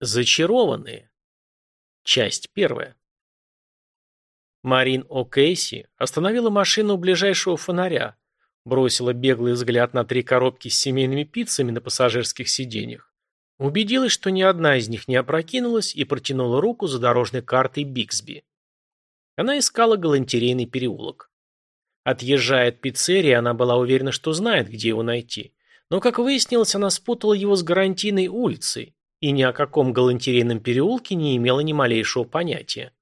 Зачарованные. Часть первая. Марин О'Кейси остановила машину у ближайшего фонаря, бросила беглый взгляд на три коробки с семейными пиццами на пассажирских сиденьях, убедилась, что ни одна из них не опрокинулась и протянула руку за дорожной картой Биксби. Она искала галантерейный переулок. Отъезжая от пиццерии, она была уверена, что знает, где его найти. Но, как выяснилось, она спутала его с гарантийной улицей, и ни о каком галантерейном переулке не имела ни малейшего понятия.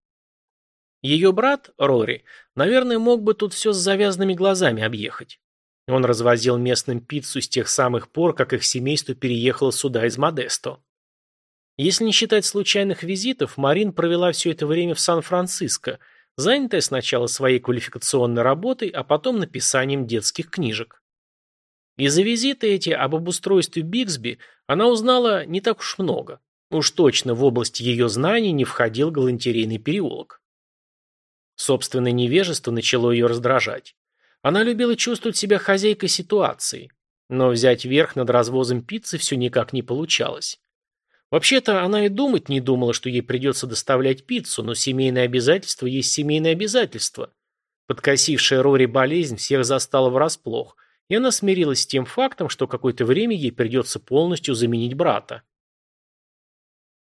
Ее брат, Рори, наверное, мог бы тут все с завязанными глазами объехать. Он развозил местным пиццу с тех самых пор, как их семейство переехало сюда из Модесто. Если не считать случайных визитов, Марин провела все это время в Сан-Франциско, занятая сначала своей квалификационной работой, а потом написанием детских книжек. И за визиты эти об обустройстве Бигсби она узнала не так уж много. Уж точно в область ее знаний не входил галантерейный переулок. Собственное невежество начало ее раздражать. Она любила чувствовать себя хозяйкой ситуации, но взять верх над развозом пиццы все никак не получалось. Вообще-то она и думать не думала, что ей придется доставлять пиццу, но семейное обязательство есть семейное обязательство. Подкосившая Рори болезнь всех застала врасплох, и она смирилась с тем фактом, что какое-то время ей придется полностью заменить брата.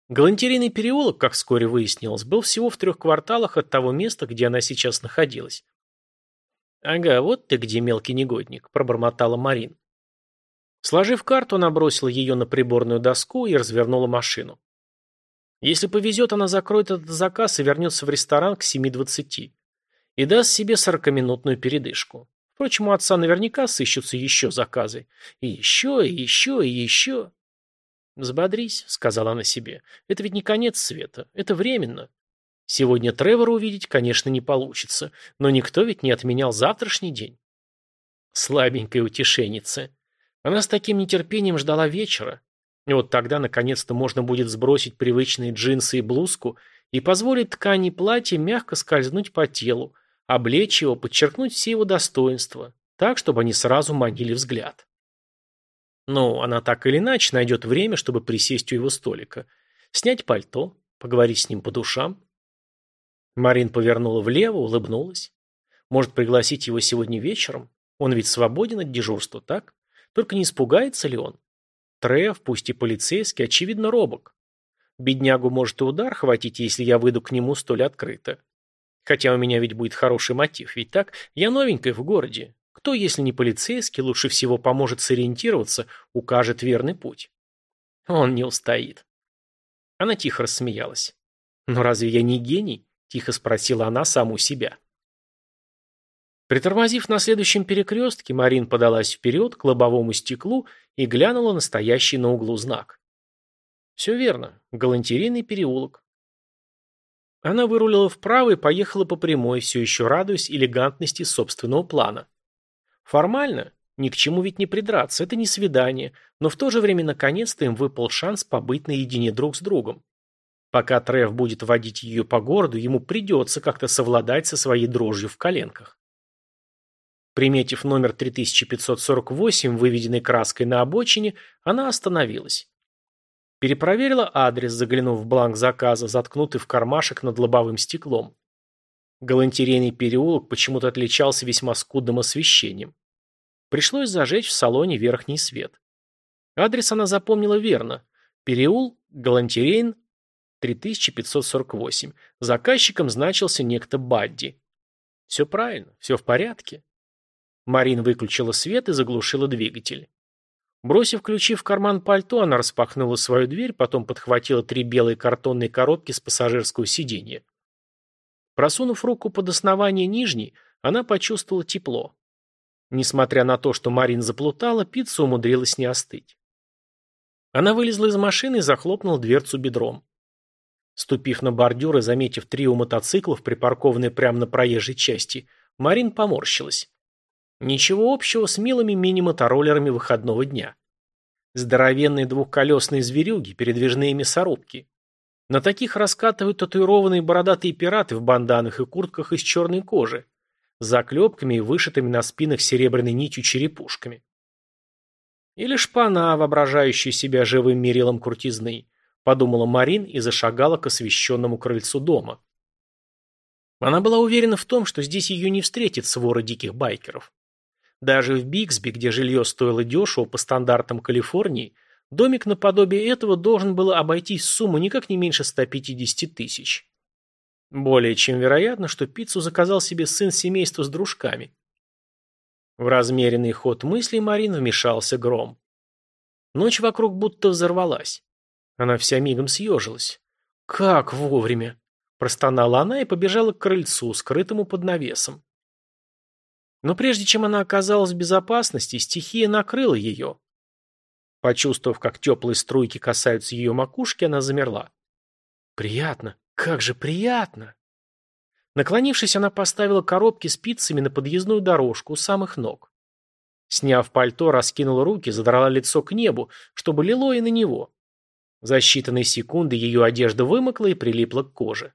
Галантерийный переулок, как вскоре выяснилось, был всего в трех кварталах от того места, где она сейчас находилась. «Ага, вот ты где, мелкий негодник», – пробормотала Марин. Сложив карту, она бросила ее на приборную доску и развернула машину. Если повезет, она закроет этот заказ и вернется в ресторан к 7.20. И даст себе сорокаминутную передышку. Впрочем, у отца наверняка сыщутся еще заказы. И еще, и еще, и еще. «Взбодрись», — сказала она себе. «Это ведь не конец света. Это временно. Сегодня Тревора увидеть, конечно, не получится, но никто ведь не отменял завтрашний день». Слабенькая утешенница. Она с таким нетерпением ждала вечера. И вот тогда, наконец-то, можно будет сбросить привычные джинсы и блузку и позволить ткани платья мягко скользнуть по телу, облечь его, подчеркнуть все его достоинства, так, чтобы они сразу манили взгляд. Но она так или иначе найдет время, чтобы присесть у его столика, снять пальто, поговорить с ним по душам. Марин повернула влево, улыбнулась. Может, пригласить его сегодня вечером? Он ведь свободен от дежурства, так? Только не испугается ли он? Трев, пусть и полицейский, очевидно, робок. Беднягу может и удар хватить, если я выйду к нему столь открыто. Хотя у меня ведь будет хороший мотив, ведь так? Я новенькая в городе. Кто, если не полицейский, лучше всего поможет сориентироваться, укажет верный путь? Он не устоит. Она тихо рассмеялась. «Но разве я не гений?» – тихо спросила она саму себя. Притормозив на следующем перекрестке, Марин подалась вперед к лобовому стеклу и глянула на стоящий на углу знак. Все верно. Галантерийный переулок. Она вырулила вправо и поехала по прямой, все еще радуясь элегантности собственного плана. Формально, ни к чему ведь не придраться, это не свидание, но в то же время наконец-то им выпал шанс побыть наедине друг с другом. Пока Трев будет водить ее по городу, ему придется как-то совладать со своей дрожью в коленках. Приметив номер 3548, выведенный краской на обочине, она остановилась. Перепроверила адрес, заглянув в бланк заказа, заткнутый в кармашек над лобовым стеклом. Галантерейный переулок почему-то отличался весьма скудным освещением. Пришлось зажечь в салоне верхний свет. Адрес она запомнила верно. Переул, Галантерейн, 3548. Заказчиком значился некто Бадди. Все правильно, все в порядке. Марин выключила свет и заглушила двигатель. Бросив ключи в карман пальто, она распахнула свою дверь, потом подхватила три белые картонные коробки с пассажирского сиденья. Просунув руку под основание нижней, она почувствовала тепло. Несмотря на то, что Марин заплутала, пицца умудрилась не остыть. Она вылезла из машины и захлопнула дверцу бедром. Ступив на бордюр и заметив трио мотоциклов, припаркованные прямо на проезжей части, Марин поморщилась. Ничего общего с милыми мини-мотороллерами выходного дня. Здоровенные двухколесные зверюги, передвижные мясорубки. На таких раскатывают татуированные бородатые пираты в банданах и куртках из черной кожи, с заклепками и вышитыми на спинах серебряной нитью черепушками. Или шпана, воображающая себя живым мерилом крутизны. подумала Марин и зашагала к освещенному крыльцу дома. Она была уверена в том, что здесь ее не встретит свора диких байкеров. Даже в Биксби, где жилье стоило дешево по стандартам Калифорнии, домик наподобие этого должен был обойтись сумму никак не меньше 150 тысяч. Более чем вероятно, что пиццу заказал себе сын семейства с дружками. В размеренный ход мыслей Марин вмешался гром. Ночь вокруг будто взорвалась. Она вся мигом съежилась. «Как вовремя!» Простонала она и побежала к крыльцу, скрытому под навесом. Но прежде чем она оказалась в безопасности, стихия накрыла ее. Почувствовав, как теплые струйки касаются ее макушки, она замерла. «Приятно! Как же приятно!» Наклонившись, она поставила коробки с пиццами на подъездную дорожку у самых ног. Сняв пальто, раскинула руки, задрала лицо к небу, чтобы лило и на него. За считанные секунды ее одежда вымокла и прилипла к коже.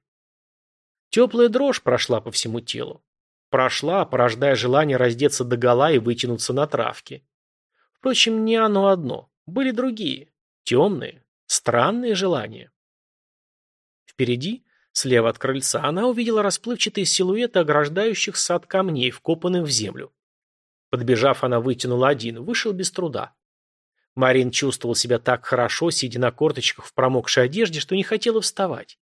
Теплая дрожь прошла по всему телу. Прошла, порождая желание раздеться догола и вытянуться на травке. Впрочем, не оно одно. Были другие. Темные, странные желания. Впереди, слева от крыльца, она увидела расплывчатые силуэты ограждающих сад камней, вкопанных в землю. Подбежав, она вытянула один, вышел без труда. Марин чувствовал себя так хорошо, сидя на корточках в промокшей одежде, что не хотела вставать.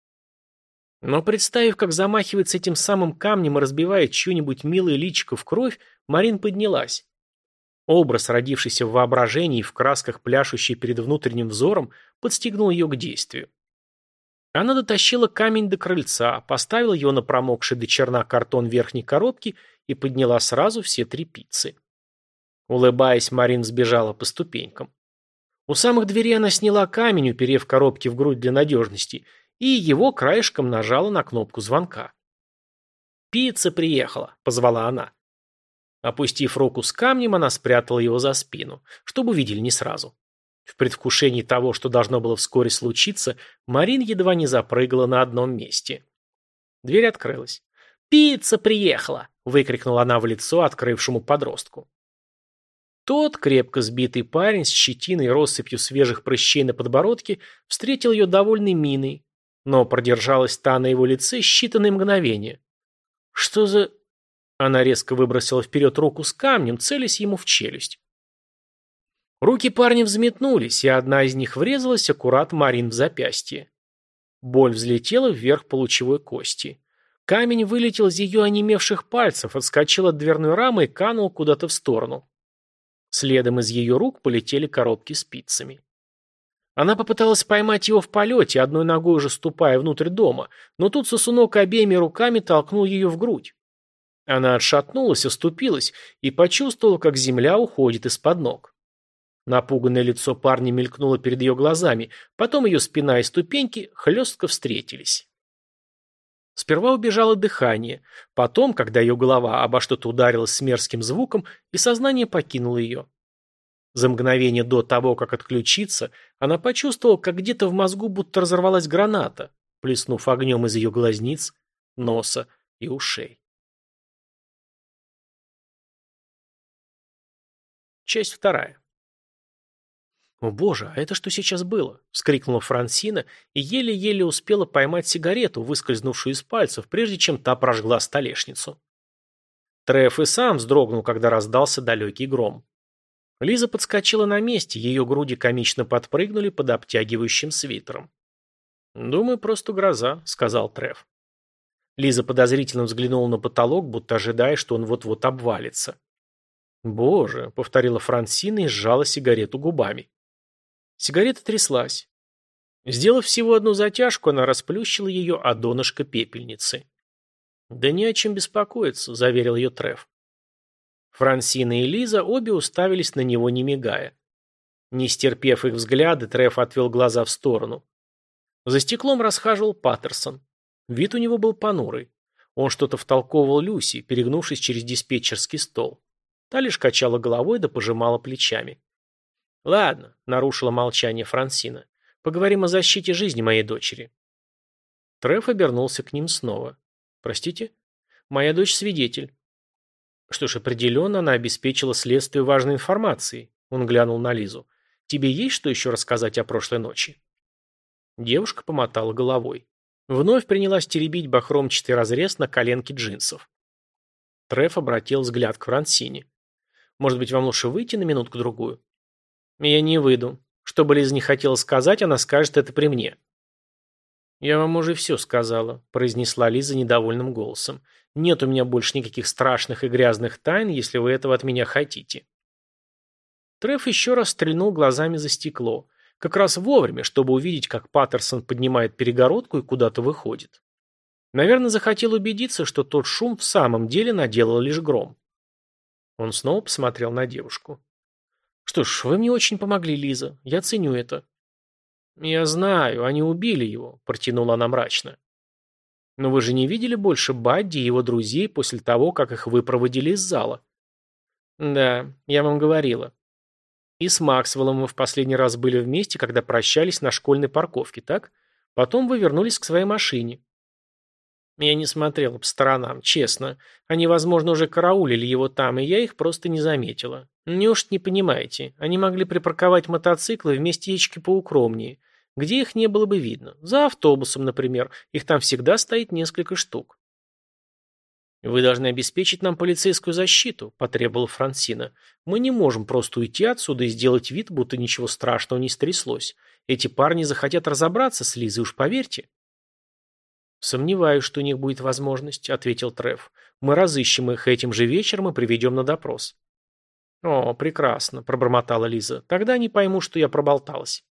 Но представив, как замахивается этим самым камнем и разбивает чье-нибудь милое личико в кровь, Марин поднялась. Образ, родившийся в воображении и в красках, пляшущий перед внутренним взором, подстегнул ее к действию. Она дотащила камень до крыльца, поставила его на промокший до черна картон верхней коробки и подняла сразу все три пиццы. Улыбаясь, Марин сбежала по ступенькам. У самых дверей она сняла камень, уперев коробки в грудь для надежности, и его краешком нажала на кнопку звонка. «Пицца приехала», — позвала она. Опустив руку с камнем, она спрятала его за спину, чтобы увидели не сразу. В предвкушении того, что должно было вскоре случиться, Марин едва не запрыгала на одном месте. Дверь открылась. «Пицца приехала!» — выкрикнула она в лицо открывшему подростку. Тот, крепко сбитый парень с щетиной и россыпью свежих прыщей на подбородке, встретил ее довольной миной, но продержалась та на его лице считанные мгновения. «Что за...» Она резко выбросила вперед руку с камнем, целясь ему в челюсть. Руки парня взметнулись, и одна из них врезалась аккурат Марин в запястье. Боль взлетела вверх по лучевой кости. Камень вылетел из ее онемевших пальцев, отскочил от дверной рамы и канул куда-то в сторону. Следом из ее рук полетели коробки с пиццами. Она попыталась поймать его в полете, одной ногой уже ступая внутрь дома, но тут сосунок обеими руками толкнул ее в грудь. Она отшатнулась, оступилась и почувствовала, как земля уходит из-под ног. Напуганное лицо парня мелькнуло перед ее глазами, потом ее спина и ступеньки хлестко встретились. Сперва убежало дыхание, потом, когда ее голова обо что-то ударилась с мерзким звуком, и сознание покинуло ее. За мгновение до того, как отключиться, она почувствовала, как где-то в мозгу будто разорвалась граната, плеснув огнем из ее глазниц, носа и ушей. Часть вторая. «О боже, а это что сейчас было?» – вскрикнула Франсина и еле-еле успела поймать сигарету, выскользнувшую из пальцев, прежде чем та прожгла столешницу. Треф и сам вздрогнул, когда раздался далекий гром. Лиза подскочила на месте, ее груди комично подпрыгнули под обтягивающим свитером. «Думаю, просто гроза», — сказал Треф. Лиза подозрительно взглянула на потолок, будто ожидая, что он вот-вот обвалится. «Боже», — повторила Франсина и сжала сигарету губами. Сигарета тряслась. Сделав всего одну затяжку, она расплющила ее о донышко пепельницы. «Да не о чем беспокоиться», — заверил ее Треф. Франсина и Лиза обе уставились на него, не мигая. Не стерпев их взгляды, Треф отвел глаза в сторону. За стеклом расхаживал Паттерсон. Вид у него был понурый. Он что-то втолковывал Люси, перегнувшись через диспетчерский стол. Та лишь качала головой да пожимала плечами. «Ладно», — нарушила молчание Франсина. «Поговорим о защите жизни моей дочери». Треф обернулся к ним снова. «Простите?» «Моя дочь свидетель. Что ж, определенно она обеспечила следствию важной информацией. Он глянул на Лизу. Тебе есть что еще рассказать о прошлой ночи? Девушка помотала головой. Вновь принялась теребить бахромчатый разрез на коленке джинсов. Треф обратил взгляд к Франсине. «Может быть, вам лучше выйти на минутку-другую?» «Я не выйду. Что бы Лиза не хотела сказать, она скажет это при мне». «Я вам уже все сказала», – произнесла Лиза недовольным голосом. «Нет у меня больше никаких страшных и грязных тайн, если вы этого от меня хотите». Треф еще раз стрельнул глазами за стекло. Как раз вовремя, чтобы увидеть, как Паттерсон поднимает перегородку и куда-то выходит. Наверное, захотел убедиться, что тот шум в самом деле наделал лишь гром. Он снова посмотрел на девушку. «Что ж, вы мне очень помогли, Лиза. Я ценю это». «Я знаю, они убили его», — протянула она мрачно. «Но вы же не видели больше Бадди и его друзей после того, как их выпроводили из зала?» «Да, я вам говорила. И с Максвеллом мы в последний раз были вместе, когда прощались на школьной парковке, так? Потом вы вернулись к своей машине. Я не смотрела по сторонам, честно. Они, возможно, уже караулили его там, и я их просто не заметила. Неужто не понимаете? Они могли припарковать мотоциклы в местечке поукромнее, где их не было бы видно. За автобусом, например. Их там всегда стоит несколько штук. «Вы должны обеспечить нам полицейскую защиту», – потребовала Франсина. «Мы не можем просто уйти отсюда и сделать вид, будто ничего страшного не стряслось. Эти парни захотят разобраться с Лизой, уж поверьте». «Сомневаюсь, что у них будет возможность», – ответил Треф. «Мы разыщем их этим же вечером и приведем на допрос». «О, прекрасно», – пробормотала Лиза. «Тогда они поймут, что я проболталась».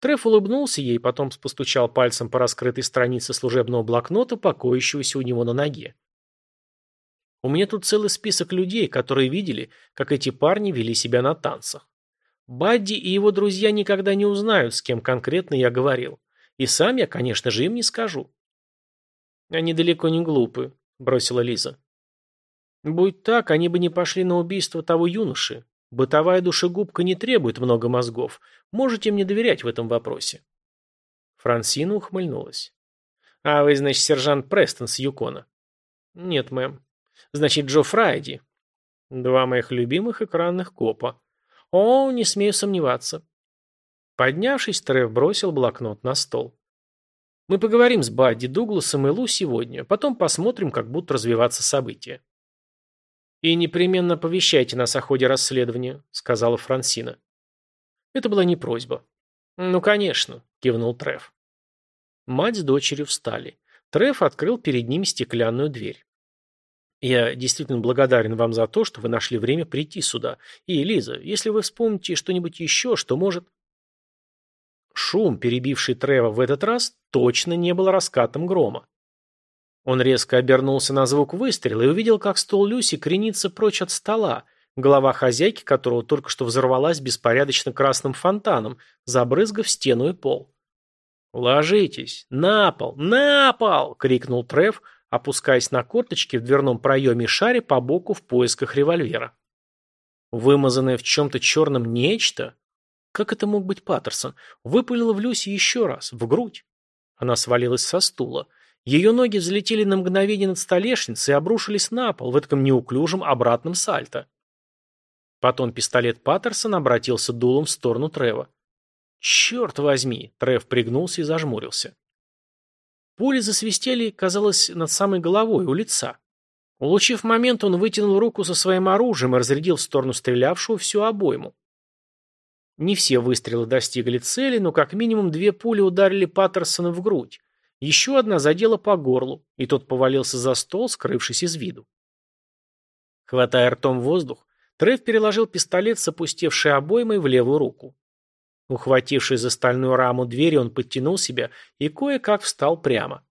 Треф улыбнулся ей, потом постучал пальцем по раскрытой странице служебного блокнота, покоящегося у него на ноге. У меня тут целый список людей, которые видели, как эти парни вели себя на танцах. Бадди и его друзья никогда не узнают, с кем конкретно я говорил. И сам я, конечно же, им не скажу. Они далеко не глупы, бросила Лиза. Будь так, они бы не пошли на убийство того юноши. Бытовая душегубка не требует много мозгов. Можете мне доверять в этом вопросе. Франсина ухмыльнулась. А вы, значит, сержант Престон с Юкона? Нет, мэм. Значит, Джо Фрайди. Два моих любимых экранных копа. О, не смею сомневаться. Поднявшись, Трев бросил блокнот на стол. Мы поговорим с Бадди Дугласом и Лу сегодня, потом посмотрим, как будут развиваться события. «И непременно повещайте нас о ходе расследования», — сказала Франсина. Это была не просьба. «Ну, конечно», — кивнул Трев. Мать с дочерью встали. Трев открыл перед ними стеклянную дверь. Я действительно благодарен вам за то, что вы нашли время прийти сюда. И, Лиза, если вы вспомните что-нибудь еще, что может... Шум, перебивший Трева в этот раз, точно не был раскатом грома. Он резко обернулся на звук выстрела и увидел, как стол Люси кренится прочь от стола, голова хозяйки которого только что взорвалась беспорядочно красным фонтаном, забрызгав стену и пол. «Ложитесь! На пол! На пол!» — крикнул Трев, опускаясь на корточки в дверном проеме шаре по боку в поисках револьвера. Вымазанное в чем-то черном нечто? Как это мог быть Паттерсон? Выпалило в Люси еще раз, в грудь. Она свалилась со стула. Ее ноги взлетели на мгновение над столешницей и обрушились на пол в этом неуклюжем обратном сальто. Потом пистолет Паттерсона обратился дулом в сторону Трева. «Черт возьми!» – Трев пригнулся и зажмурился. Пули засвистели, казалось, над самой головой, у лица. Улучив момент, он вытянул руку со своим оружием и разрядил в сторону стрелявшего всю обойму. Не все выстрелы достигли цели, но как минимум две пули ударили Паттерсона в грудь. Еще одна задела по горлу, и тот повалился за стол, скрывшись из виду. Хватая ртом воздух, Трев переложил пистолет с опустевшей обоймой в левую руку. Ухватившись за стальную раму двери, он подтянул себя и кое-как встал прямо.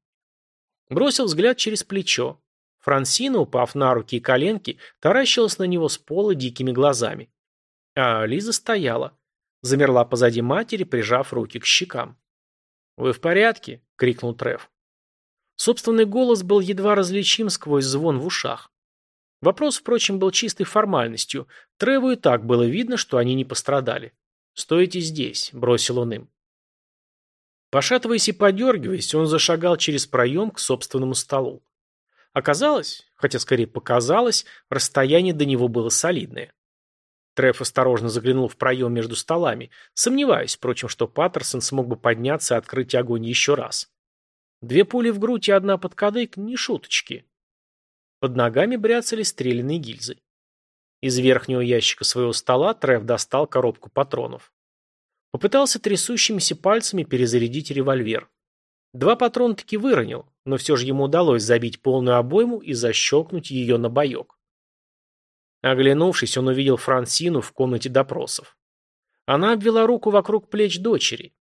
Бросил взгляд через плечо. Франсина, упав на руки и коленки, таращилась на него с пола дикими глазами. А Лиза стояла. Замерла позади матери, прижав руки к щекам. «Вы в порядке?» — крикнул Треф. Собственный голос был едва различим сквозь звон в ушах. Вопрос, впрочем, был чистой формальностью. Треву и так было видно, что они не пострадали. «Стойте здесь», — бросил он им. Пошатываясь и подергиваясь, он зашагал через проем к собственному столу. Оказалось, хотя скорее показалось, расстояние до него было солидное. Треф осторожно заглянул в проем между столами, сомневаясь, впрочем, что Паттерсон смог бы подняться и открыть огонь еще раз. Две пули в грудь и одна под кадык – не шуточки. Под ногами бряцали стрелянные гильзы. Из верхнего ящика своего стола Треф достал коробку патронов. Попытался трясущимися пальцами перезарядить револьвер. Два патрона таки выронил, но все же ему удалось забить полную обойму и защелкнуть ее на боек. Оглянувшись, он увидел Франсину в комнате допросов. Она обвела руку вокруг плеч дочери.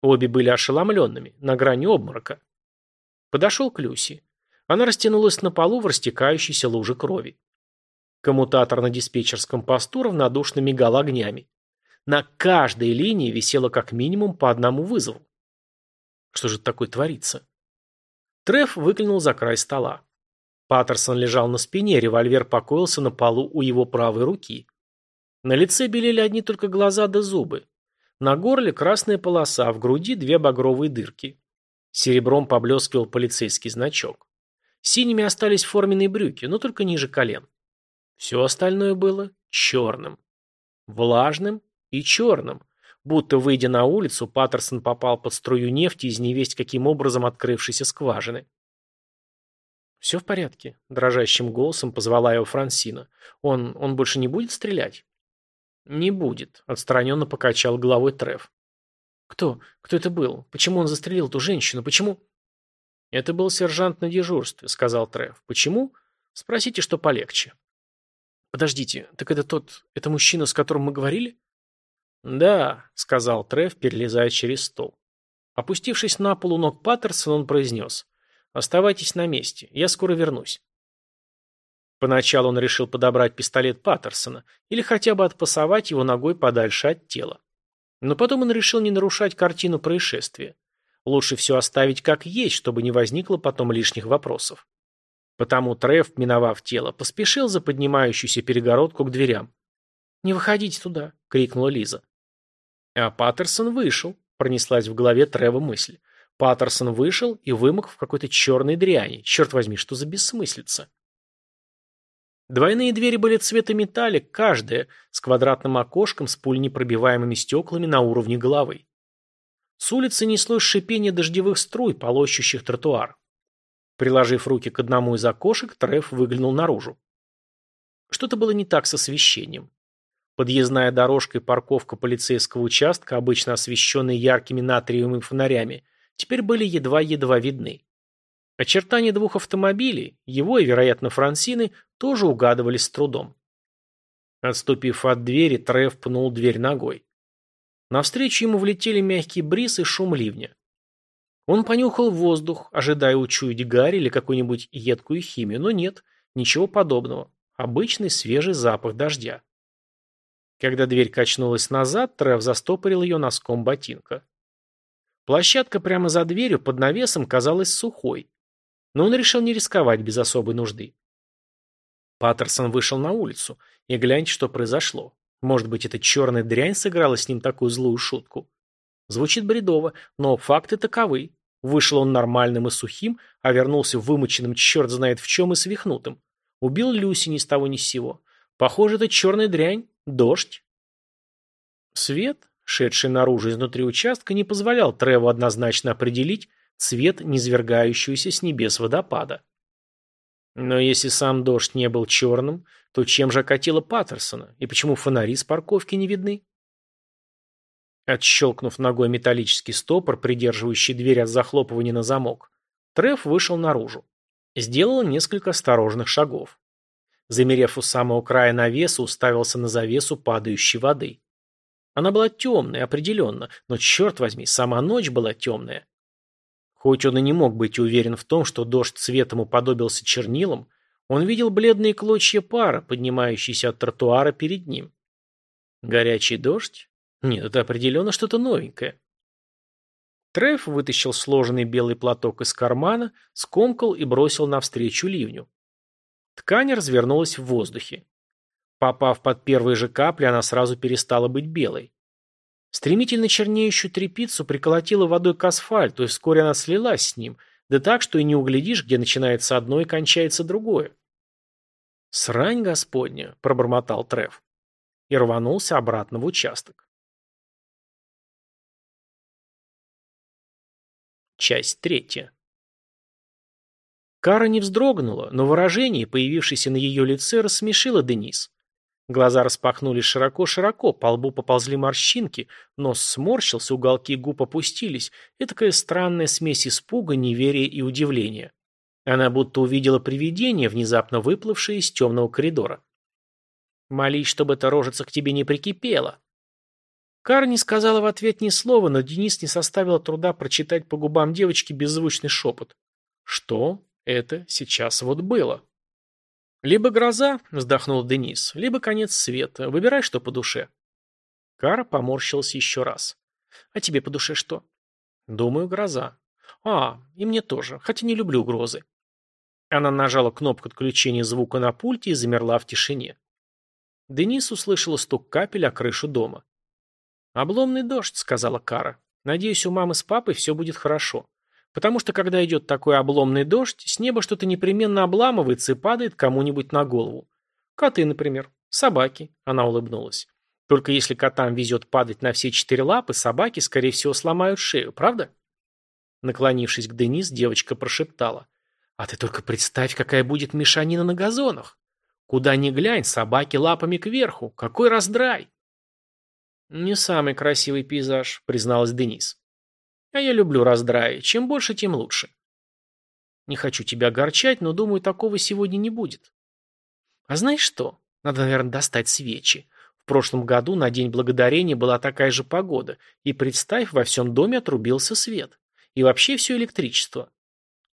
Обе были ошеломленными, на грани обморока. Подошел к Люси. Она растянулась на полу в растекающейся луже крови. Коммутатор на диспетчерском посту равнодушно мигал огнями. На каждой линии висело как минимум по одному вызову. Что же такое творится? Треф выглянул за край стола. Паттерсон лежал на спине, револьвер покоился на полу у его правой руки. На лице белели одни только глаза да зубы. На горле красная полоса, в груди две багровые дырки. Серебром поблескивал полицейский значок. Синими остались форменные брюки, но только ниже колен. Все остальное было черным. Влажным и черным. Будто, выйдя на улицу, Паттерсон попал под струю нефти из невесть каким образом открывшейся скважины. «Все в порядке?» – дрожащим голосом позвала его Франсина. «Он... он больше не будет стрелять?» «Не будет», – отстраненно покачал головой Треф. «Кто? Кто это был? Почему он застрелил ту женщину? Почему?» «Это был сержант на дежурстве», – сказал Треф. «Почему? Спросите, что полегче». «Подождите, так это тот... это мужчина, с которым мы говорили?» «Да», — сказал Треф, перелезая через стол. Опустившись на пол ног Паттерсона, он произнес. Оставайтесь на месте, я скоро вернусь. Поначалу он решил подобрать пистолет Паттерсона или хотя бы отпасовать его ногой подальше от тела. Но потом он решил не нарушать картину происшествия. Лучше все оставить как есть, чтобы не возникло потом лишних вопросов. Потому Треф, миновав тело, поспешил за поднимающуюся перегородку к дверям. «Не выходите туда!» — крикнула Лиза. А Паттерсон вышел, пронеслась в голове Трева мысль. Паттерсон вышел и вымок в какой-то черной дряни. Черт возьми, что за бессмыслица? Двойные двери были цвета металлик, каждая, с квадратным окошком с пульнепробиваемыми стеклами на уровне головы. С улицы неслось шипение дождевых струй, полощущих тротуар. Приложив руки к одному из окошек, Треф выглянул наружу. Что-то было не так с освещением. Подъездная дорожка и парковка полицейского участка, обычно освещенные яркими натриевыми фонарями, теперь были едва-едва видны. Очертания двух автомобилей, его и, вероятно, Франсины, тоже угадывались с трудом. Отступив от двери, Треф пнул дверь ногой. Навстречу ему влетели мягкий бриз и шум ливня. Он понюхал воздух, ожидая учуять гарь или какую-нибудь едкую химию, но нет, ничего подобного. Обычный свежий запах дождя. Когда дверь качнулась назад, Треф застопорил ее носком ботинка. Площадка прямо за дверью под навесом казалась сухой. Но он решил не рисковать без особой нужды. Паттерсон вышел на улицу, и гляньте, что произошло. Может быть, эта черная дрянь сыграла с ним такую злую шутку. Звучит бредово, но факты таковы. Вышел он нормальным и сухим, а вернулся вымоченным черт знает в чем и свихнутым. Убил Люси ни с того ни с сего. Похоже, это черная дрянь. Дождь. Свет, шедший наружу изнутри участка, не позволял Треву однозначно определить цвет низвергающегося с небес водопада. Но если сам дождь не был черным, то чем же окатило Паттерсона, и почему фонари с парковки не видны? Отщелкнув ногой металлический стопор, придерживающий дверь от захлопывания на замок, Трев вышел наружу. Сделал несколько осторожных шагов. Замерев у самого края навеса, уставился на завесу падающей воды. Она была темная, определенно, но, черт возьми, сама ночь была темная. Хоть он и не мог быть уверен в том, что дождь цветом уподобился чернилам, он видел бледные клочья пара, поднимающиеся от тротуара перед ним. Горячий дождь? Нет, это определенно что-то новенькое. Треф вытащил сложенный белый платок из кармана, скомкал и бросил навстречу ливню. Ткань развернулась в воздухе. Попав под первые же капли, она сразу перестала быть белой. Стремительно чернеющую трепицу приколотила водой к асфальту, и вскоре она слилась с ним, да так, что и не углядишь, где начинается одно и кончается другое. «Срань господня!» – пробормотал Треф. и рванулся обратно в участок. Часть третья. Кара не вздрогнула, но выражение, появившееся на ее лице, рассмешило Денис. Глаза распахнулись широко-широко, по лбу поползли морщинки, нос сморщился, уголки губ опустились. Этакая странная смесь испуга, неверия и удивления. Она будто увидела привидение, внезапно выплывшее из темного коридора. «Молись, чтобы эта рожица к тебе не прикипела». Кара не сказала в ответ ни слова, но Денис не составил труда прочитать по губам девочки беззвучный шепот. «Что это сейчас вот было?» «Либо гроза», — вздохнул Денис, — «либо конец света. Выбирай, что по душе». Кара поморщилась еще раз. «А тебе по душе что?» «Думаю, гроза». «А, и мне тоже, хотя не люблю грозы». Она нажала кнопку отключения звука на пульте и замерла в тишине. Денис услышала стук капель о крышу дома. «Обломный дождь», — сказала Кара. «Надеюсь, у мамы с папой все будет хорошо. Потому что, когда идет такой обломный дождь, с неба что-то непременно обламывается и падает кому-нибудь на голову. Коты, например. Собаки. Она улыбнулась. Только если котам везет падать на все четыре лапы, собаки, скорее всего, сломают шею, правда? Наклонившись к Денис, девочка прошептала. А ты только представь, какая будет мешанина на газонах. Куда ни глянь, собаки лапами кверху. Какой раздрай! Не самый красивый пейзаж, призналась Денис. А я люблю раздраи. Чем больше, тем лучше. Не хочу тебя огорчать, но думаю, такого сегодня не будет. А знаешь что? Надо, наверное, достать свечи. В прошлом году на День Благодарения была такая же погода, и, представь, во всем доме отрубился свет. И вообще все электричество.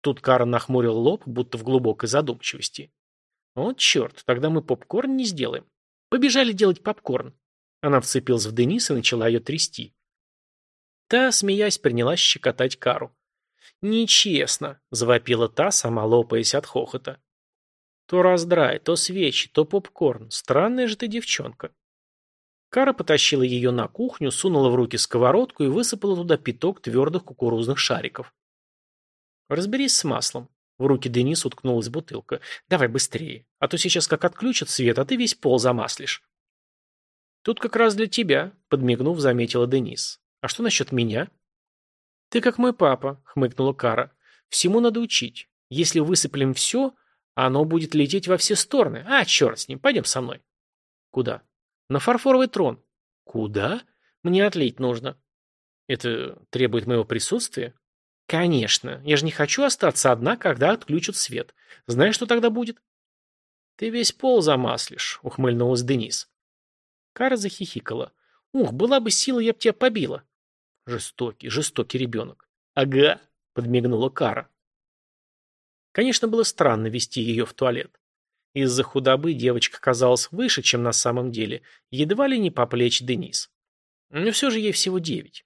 Тут Кара нахмурил лоб, будто в глубокой задумчивости. Вот черт, тогда мы попкорн не сделаем. Побежали делать попкорн. Она вцепилась в Денис и начала ее трясти. Та, смеясь, принялась щекотать Кару. «Нечестно!» – завопила та, сама лопаясь от хохота. «То раздрай, то свечи, то попкорн. Странная же ты девчонка». Кара потащила ее на кухню, сунула в руки сковородку и высыпала туда пяток твердых кукурузных шариков. «Разберись с маслом». В руки Денис уткнулась бутылка. «Давай быстрее, а то сейчас как отключат свет, а ты весь пол замаслишь». «Тут как раз для тебя», — подмигнув, заметила Денис. А что насчет меня? Ты как мой папа, хмыкнула Кара. Всему надо учить. Если высыплем все, оно будет лететь во все стороны. А, черт с ним, пойдем со мной. Куда? На фарфоровый трон. Куда? Мне отлить нужно. Это требует моего присутствия? Конечно. Я же не хочу остаться одна, когда отключат свет. Знаешь, что тогда будет? Ты весь пол замаслишь, ухмыльнулась Денис. Кара захихикала. Ух, была бы сила, я б тебя побила. Жестокий, жестокий ребенок. Ага, подмигнула Кара. Конечно, было странно вести ее в туалет. Из-за худобы девочка казалась выше, чем на самом деле, едва ли не по плечи Денис. Но все же ей всего девять.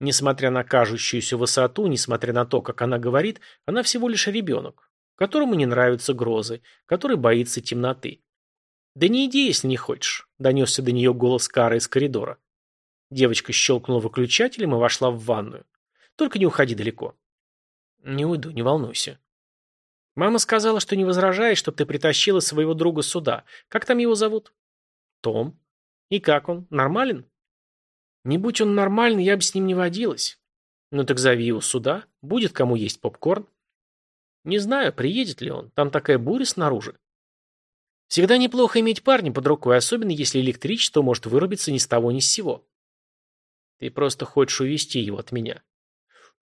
Несмотря на кажущуюся высоту, несмотря на то, как она говорит, она всего лишь ребенок, которому не нравятся грозы, который боится темноты. «Да не иди, если не хочешь», — донесся до нее голос Кары из коридора. Девочка щелкнула выключателем и вошла в ванную. «Только не уходи далеко». «Не уйду, не волнуйся». «Мама сказала, что не возражает, чтобы ты притащила своего друга сюда. Как там его зовут?» «Том». «И как он? Нормален?» «Не будь он нормальный, я бы с ним не водилась». «Ну так зови его сюда. Будет кому есть попкорн». «Не знаю, приедет ли он. Там такая буря снаружи». Всегда неплохо иметь парня под рукой, особенно если электричество может вырубиться ни с того ни с сего. Ты просто хочешь увести его от меня.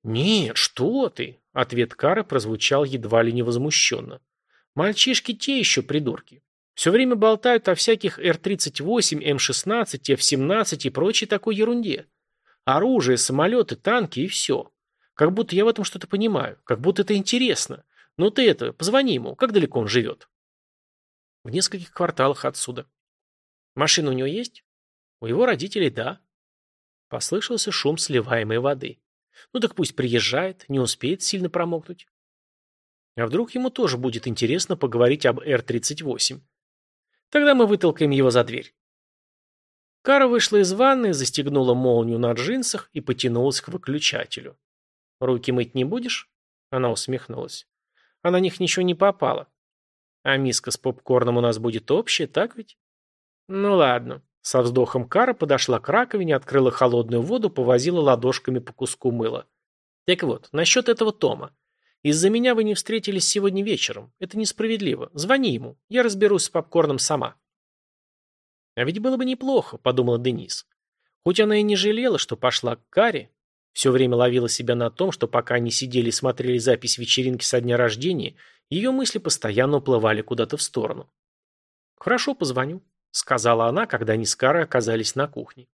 Нет, что ты? Ответ Кары прозвучал едва ли невозмущенно. Мальчишки те еще придурки. Все время болтают о всяких Р-38, М-16, Ф-17 и прочей такой ерунде. Оружие, самолеты, танки и все. Как будто я в этом что-то понимаю. Как будто это интересно. Ну ты это, позвони ему. Как далеко он живет? В нескольких кварталах отсюда. Машина у него есть? У его родителей, да. Послышался шум сливаемой воды. Ну так пусть приезжает, не успеет сильно промокнуть. А вдруг ему тоже будет интересно поговорить об Р-38? Тогда мы вытолкаем его за дверь. Кара вышла из ванны, застегнула молнию на джинсах и потянулась к выключателю. «Руки мыть не будешь?» Она усмехнулась. «А на них ничего не попало. А миска с попкорном у нас будет общая, так ведь?» «Ну ладно. Со вздохом Кара подошла к раковине, открыла холодную воду, повозила ладошками по куску мыла. Так вот, насчет этого Тома. Из-за меня вы не встретились сегодня вечером. Это несправедливо. Звони ему. Я разберусь с попкорном сама. А ведь было бы неплохо, подумала Денис. Хоть она и не жалела, что пошла к Каре, все время ловила себя на том, что пока они сидели и смотрели запись вечеринки со дня рождения, ее мысли постоянно уплывали куда-то в сторону. «Хорошо, позвоню», — сказала она, когда они с Карой оказались на кухне.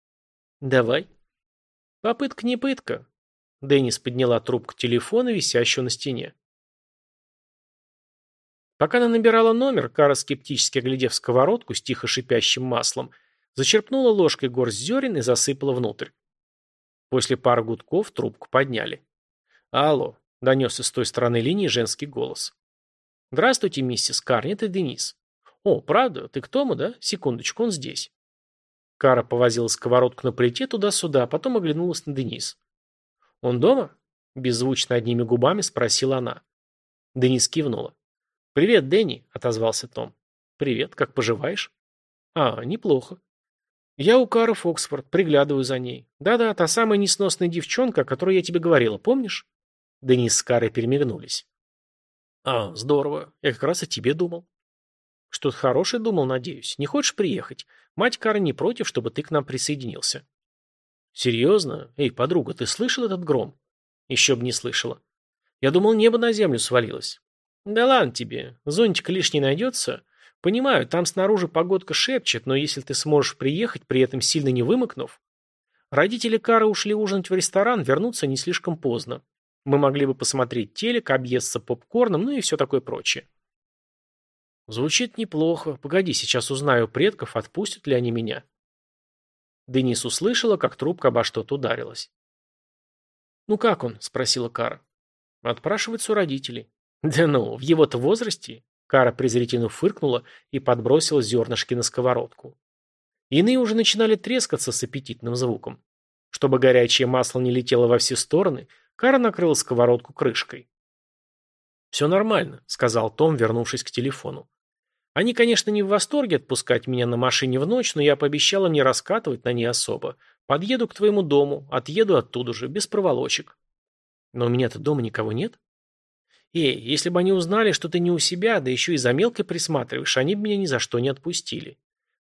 «Давай». «Попытка не пытка». Деннис подняла трубку телефона, висящего на стене. Пока она набирала номер, Кара, скептически оглядев сковородку с тихо шипящим маслом, зачерпнула ложкой горсть зерен и засыпала внутрь. После пары гудков трубку подняли. «Алло», — донесся с той стороны линии женский голос. «Здравствуйте, миссис Карни, это Денис». «О, правда? Ты к Тому, да? Секундочку, он здесь». Кара повозила сковородку на плите туда-сюда, а потом оглянулась на Денис. «Он дома?» – беззвучно одними губами спросила она. Денис кивнула. «Привет, Дэнни», – отозвался Том. «Привет, как поживаешь?» «А, неплохо». «Я у Кары Фоксфорд, приглядываю за ней. Да-да, та самая несносная девчонка, о которой я тебе говорила, помнишь?» Денис с Карой перемигнулись. «А, здорово. Я как раз о тебе думал». Что-то хорошее думал, надеюсь. Не хочешь приехать? Мать Кара не против, чтобы ты к нам присоединился. Серьезно? Эй, подруга, ты слышал этот гром? Еще бы не слышала. Я думал, небо на землю свалилось. Да ладно тебе. Зонтик лишний найдется. Понимаю, там снаружи погодка шепчет, но если ты сможешь приехать, при этом сильно не вымокнув... Родители Кары ушли ужинать в ресторан, вернуться не слишком поздно. Мы могли бы посмотреть телек, объесться попкорном, ну и все такое прочее. Звучит неплохо. Погоди, сейчас узнаю предков, отпустят ли они меня. Денис услышала, как трубка обо что-то ударилась. «Ну как он?» – спросила Кара. «Отпрашивается у родителей». «Да ну, в его-то возрасте?» Кара презрительно фыркнула и подбросила зернышки на сковородку. Иные уже начинали трескаться с аппетитным звуком. Чтобы горячее масло не летело во все стороны, Кара накрыла сковородку крышкой. «Все нормально», — сказал Том, вернувшись к телефону. Они, конечно, не в восторге отпускать меня на машине в ночь, но я пообещала не раскатывать на ней особо. Подъеду к твоему дому, отъеду оттуда же, без проволочек. Но у меня-то дома никого нет. Эй, если бы они узнали, что ты не у себя, да еще и за мелкой присматриваешь, они бы меня ни за что не отпустили.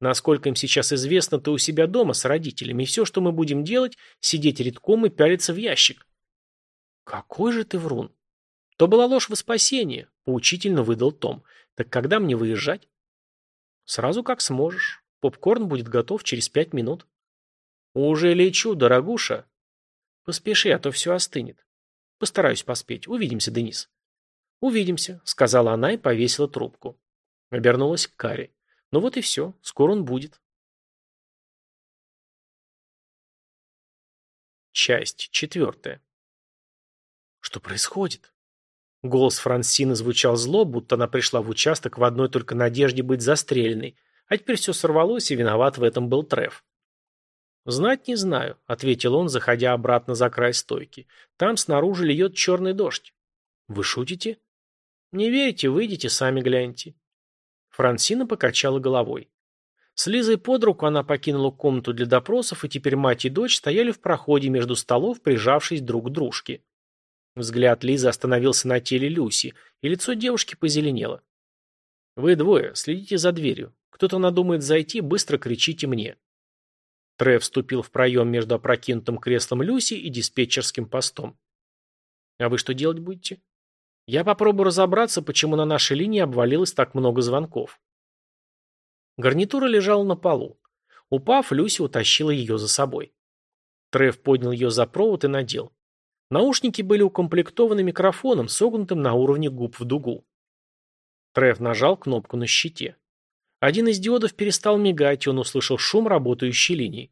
Насколько им сейчас известно, ты у себя дома с родителями, и все, что мы будем делать, сидеть редком и пялиться в ящик. Какой же ты врун. То была ложь во спасение, поучительно выдал Том. Так когда мне выезжать? Сразу как сможешь. Попкорн будет готов через пять минут. Уже лечу, дорогуша. Поспеши, а то все остынет. Постараюсь поспеть. Увидимся, Денис. Увидимся, сказала она и повесила трубку. Обернулась к Каре. Ну вот и все, скоро он будет. Часть четвертая. Что происходит? Голос Франсины звучал зло, будто она пришла в участок в одной только надежде быть застреленной, а теперь все сорвалось, и виноват в этом был Треф. «Знать не знаю», — ответил он, заходя обратно за край стойки. «Там снаружи льет черный дождь». «Вы шутите?» «Не верите, выйдите, сами гляньте». Франсина покачала головой. С Лизой под руку она покинула комнату для допросов, и теперь мать и дочь стояли в проходе между столов, прижавшись друг к дружке. Взгляд Лизы остановился на теле Люси, и лицо девушки позеленело. «Вы двое, следите за дверью. Кто-то надумает зайти, быстро кричите мне». Трев вступил в проем между опрокинутым креслом Люси и диспетчерским постом. «А вы что делать будете?» «Я попробую разобраться, почему на нашей линии обвалилось так много звонков». Гарнитура лежала на полу. Упав, Люси утащила ее за собой. Трев поднял ее за провод и надел. Наушники были укомплектованы микрофоном, согнутым на уровне губ в дугу. Трев нажал кнопку на щите. Один из диодов перестал мигать, и он услышал шум работающей линии.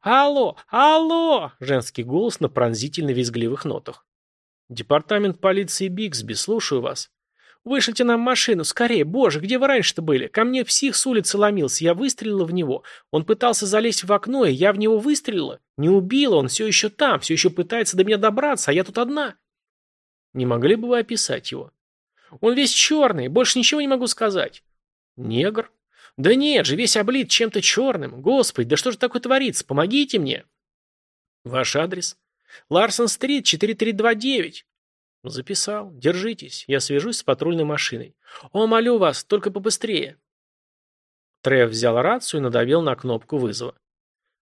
«Алло! Алло!» – женский голос на пронзительно-визгливых нотах. «Департамент полиции Бигсби, слушаю вас». «Вышлите нам машину, скорее! Боже, где вы раньше-то были? Ко мне псих с улицы ломился, я выстрелила в него. Он пытался залезть в окно, и я в него выстрелила. Не убила, он все еще там, все еще пытается до меня добраться, а я тут одна». «Не могли бы вы описать его?» «Он весь черный, больше ничего не могу сказать». «Негр?» «Да нет же, весь облит чем-то черным. Господи, да что же такое творится? Помогите мне!» «Ваш адрес?» «Ларсон-стрит, 4329». «Записал. Держитесь. Я свяжусь с патрульной машиной». «О, молю вас, только побыстрее». Трев взял рацию и надавил на кнопку вызова.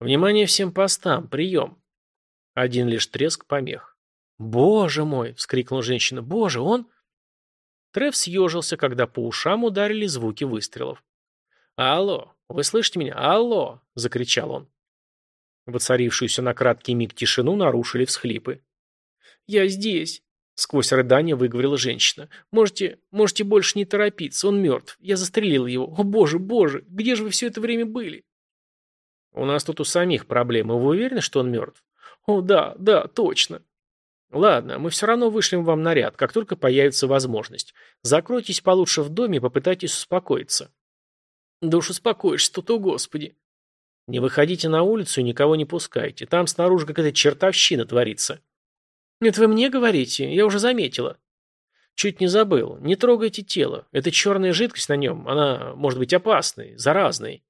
«Внимание всем постам! Прием!» Один лишь треск помех. «Боже мой!» — вскрикнула женщина. «Боже, он...» Трев съежился, когда по ушам ударили звуки выстрелов. «Алло! Вы слышите меня? Алло!» — закричал он. Воцарившуюся на краткий миг тишину нарушили всхлипы. «Я здесь!» — сквозь рыдание выговорила женщина. «Можете, можете больше не торопиться, он мертв. Я застрелил его. О, боже, боже, где же вы все это время были?» «У нас тут у самих проблемы. Вы уверены, что он мертв?» «О, да, да, точно». «Ладно, мы все равно вышлем вам наряд, как только появится возможность. Закройтесь получше в доме и попытайтесь успокоиться». «Да уж успокоишься тут, о господи». «Не выходите на улицу и никого не пускайте. Там снаружи какая-то чертовщина творится». «Это вы мне говорите? Я уже заметила». «Чуть не забыл. Не трогайте тело. Это черная жидкость на нем. Она может быть опасной, заразной».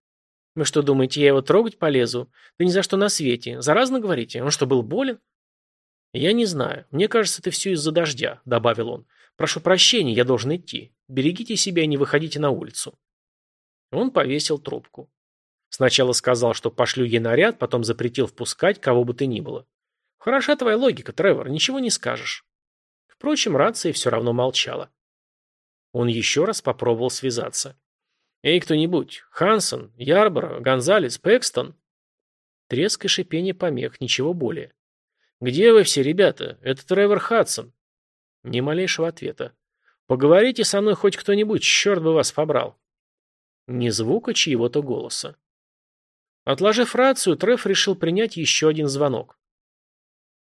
«Вы что, думаете, я его трогать полезу? Да ни за что на свете. Заразно говорите? Он что, был болен?» «Я не знаю. Мне кажется, это все из-за дождя», — добавил он. «Прошу прощения, я должен идти. Берегите себя и не выходите на улицу». Он повесил трубку. Сначала сказал, что пошлю ей наряд, потом запретил впускать кого бы то ни было. Хороша твоя логика, Тревор, ничего не скажешь. Впрочем, рация все равно молчала. Он еще раз попробовал связаться. «Эй, кто-нибудь! Хансон, Ярборо, Гонзалес, Пэкстон!» Треск и шипение помех, ничего более. «Где вы все, ребята? Это Тревор Хадсон». Ни малейшего ответа. «Поговорите со мной хоть кто-нибудь, черт бы вас побрал». Ни звука чьего-то голоса. Отложив рацию, Треф решил принять еще один звонок.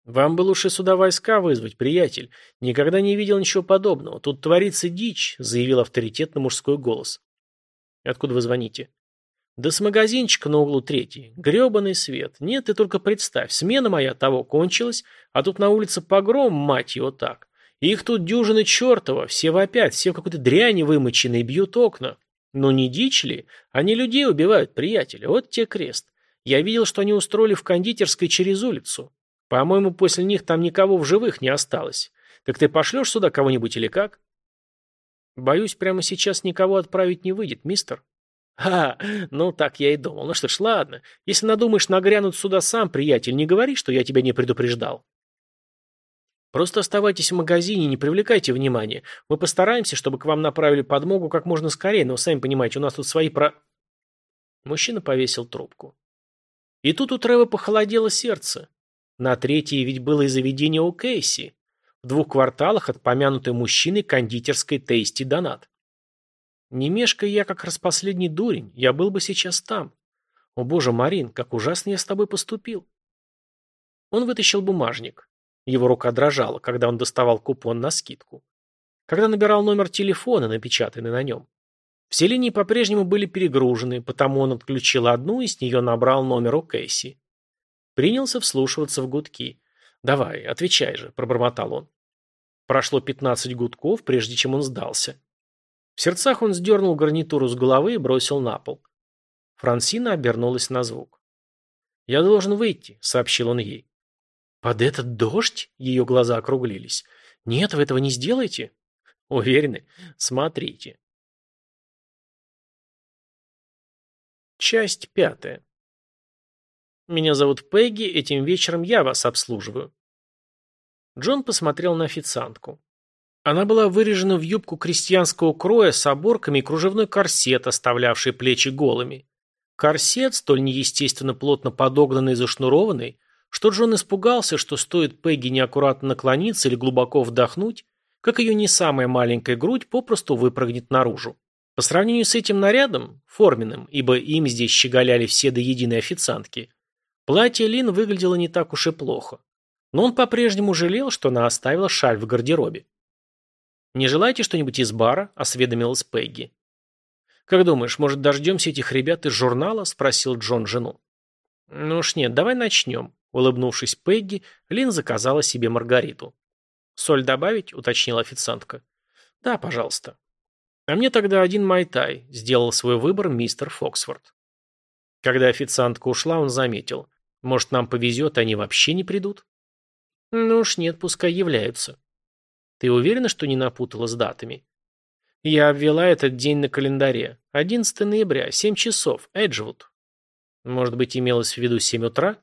«Вам бы лучше сюда войска вызвать, приятель. Никогда не видел ничего подобного. Тут творится дичь», — заявил авторитетно мужской голос. «Откуда вы звоните?» «Да с магазинчика на углу третий. Гребаный свет. Нет, ты только представь, смена моя того кончилась, а тут на улице погром, мать его, так. Их тут дюжины чертова, все вопят, все в какой-то дряни вымоченные, бьют окна. Ну не дичь ли? Они людей убивают, приятели. Вот те крест. Я видел, что они устроили в кондитерской через улицу. По-моему, после них там никого в живых не осталось. Так ты пошлешь сюда кого-нибудь или как? Боюсь, прямо сейчас никого отправить не выйдет, мистер. А, ну так я и думал. Ну что ж, ладно. Если надумаешь нагрянуть сюда сам, приятель, не говори, что я тебя не предупреждал. Просто оставайтесь в магазине, не привлекайте внимания. Мы постараемся, чтобы к вам направили подмогу как можно скорее, но сами понимаете, у нас тут свои про... Мужчина повесил трубку. И тут у Трева похолодело сердце. На третьей ведь было и заведение у Кейси. В двух кварталах от помянутой мужчины кондитерской Тейсти Донат. Не мешкая я, как распоследний дурень, я был бы сейчас там. О боже, Марин, как ужасно я с тобой поступил. Он вытащил бумажник. Его рука дрожала, когда он доставал купон на скидку. Когда набирал номер телефона, напечатанный на нем. Все линии по-прежнему были перегружены, потому он отключил одну и с нее набрал номер у Кэсси. Принялся вслушиваться в гудки. «Давай, отвечай же», – пробормотал он. Прошло пятнадцать гудков, прежде чем он сдался. В сердцах он сдернул гарнитуру с головы и бросил на пол. Франсина обернулась на звук. «Я должен выйти», — сообщил он ей. «Под этот дождь?» — ее глаза округлились. «Нет, вы этого не сделаете?» «Уверены? Смотрите». Часть пятая. Меня зовут Пегги, этим вечером я вас обслуживаю. Джон посмотрел на официантку. Она была вырежена в юбку крестьянского кроя с оборками и кружевной корсет, оставлявший плечи голыми. Корсет, столь неестественно плотно подогнанный и зашнурованный, что Джон испугался, что стоит Пегги неаккуратно наклониться или глубоко вдохнуть, как ее не самая маленькая грудь попросту выпрыгнет наружу. По сравнению с этим нарядом, форменным, ибо им здесь щеголяли все до единой официантки, платье Лин выглядело не так уж и плохо. Но он по-прежнему жалел, что она оставила шаль в гардеробе. «Не желаете что-нибудь из бара?» – осведомилась Пегги. «Как думаешь, может, дождемся этих ребят из журнала?» – спросил Джон жену. «Ну уж нет, давай начнем», – улыбнувшись Пегги, Лин заказала себе маргариту. «Соль добавить?» – уточнила официантка. «Да, пожалуйста». А мне тогда один майтай, сделал свой выбор мистер Фоксфорд. Когда официантка ушла, он заметил. Может, нам повезет, они вообще не придут? Ну уж нет, пускай являются. Ты уверена, что не напутала с датами? Я обвела этот день на календаре. 11 ноября, 7 часов, Эджвуд. Может быть, имелось в виду 7 утра?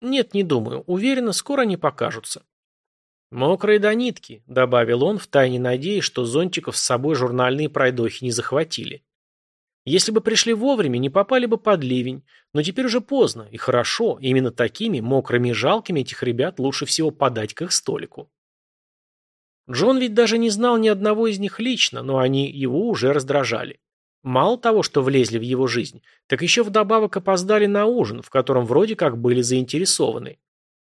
Нет, не думаю. Уверена, скоро они покажутся. Мокрые до нитки, добавил он, втайне надеясь, что зонтиков с собой журнальные пройдохи не захватили. Если бы пришли вовремя, не попали бы под ливень, но теперь уже поздно, и хорошо, именно такими, мокрыми и жалкими этих ребят лучше всего подать к их столику. Джон ведь даже не знал ни одного из них лично, но они его уже раздражали. Мало того, что влезли в его жизнь, так еще вдобавок опоздали на ужин, в котором вроде как были заинтересованы.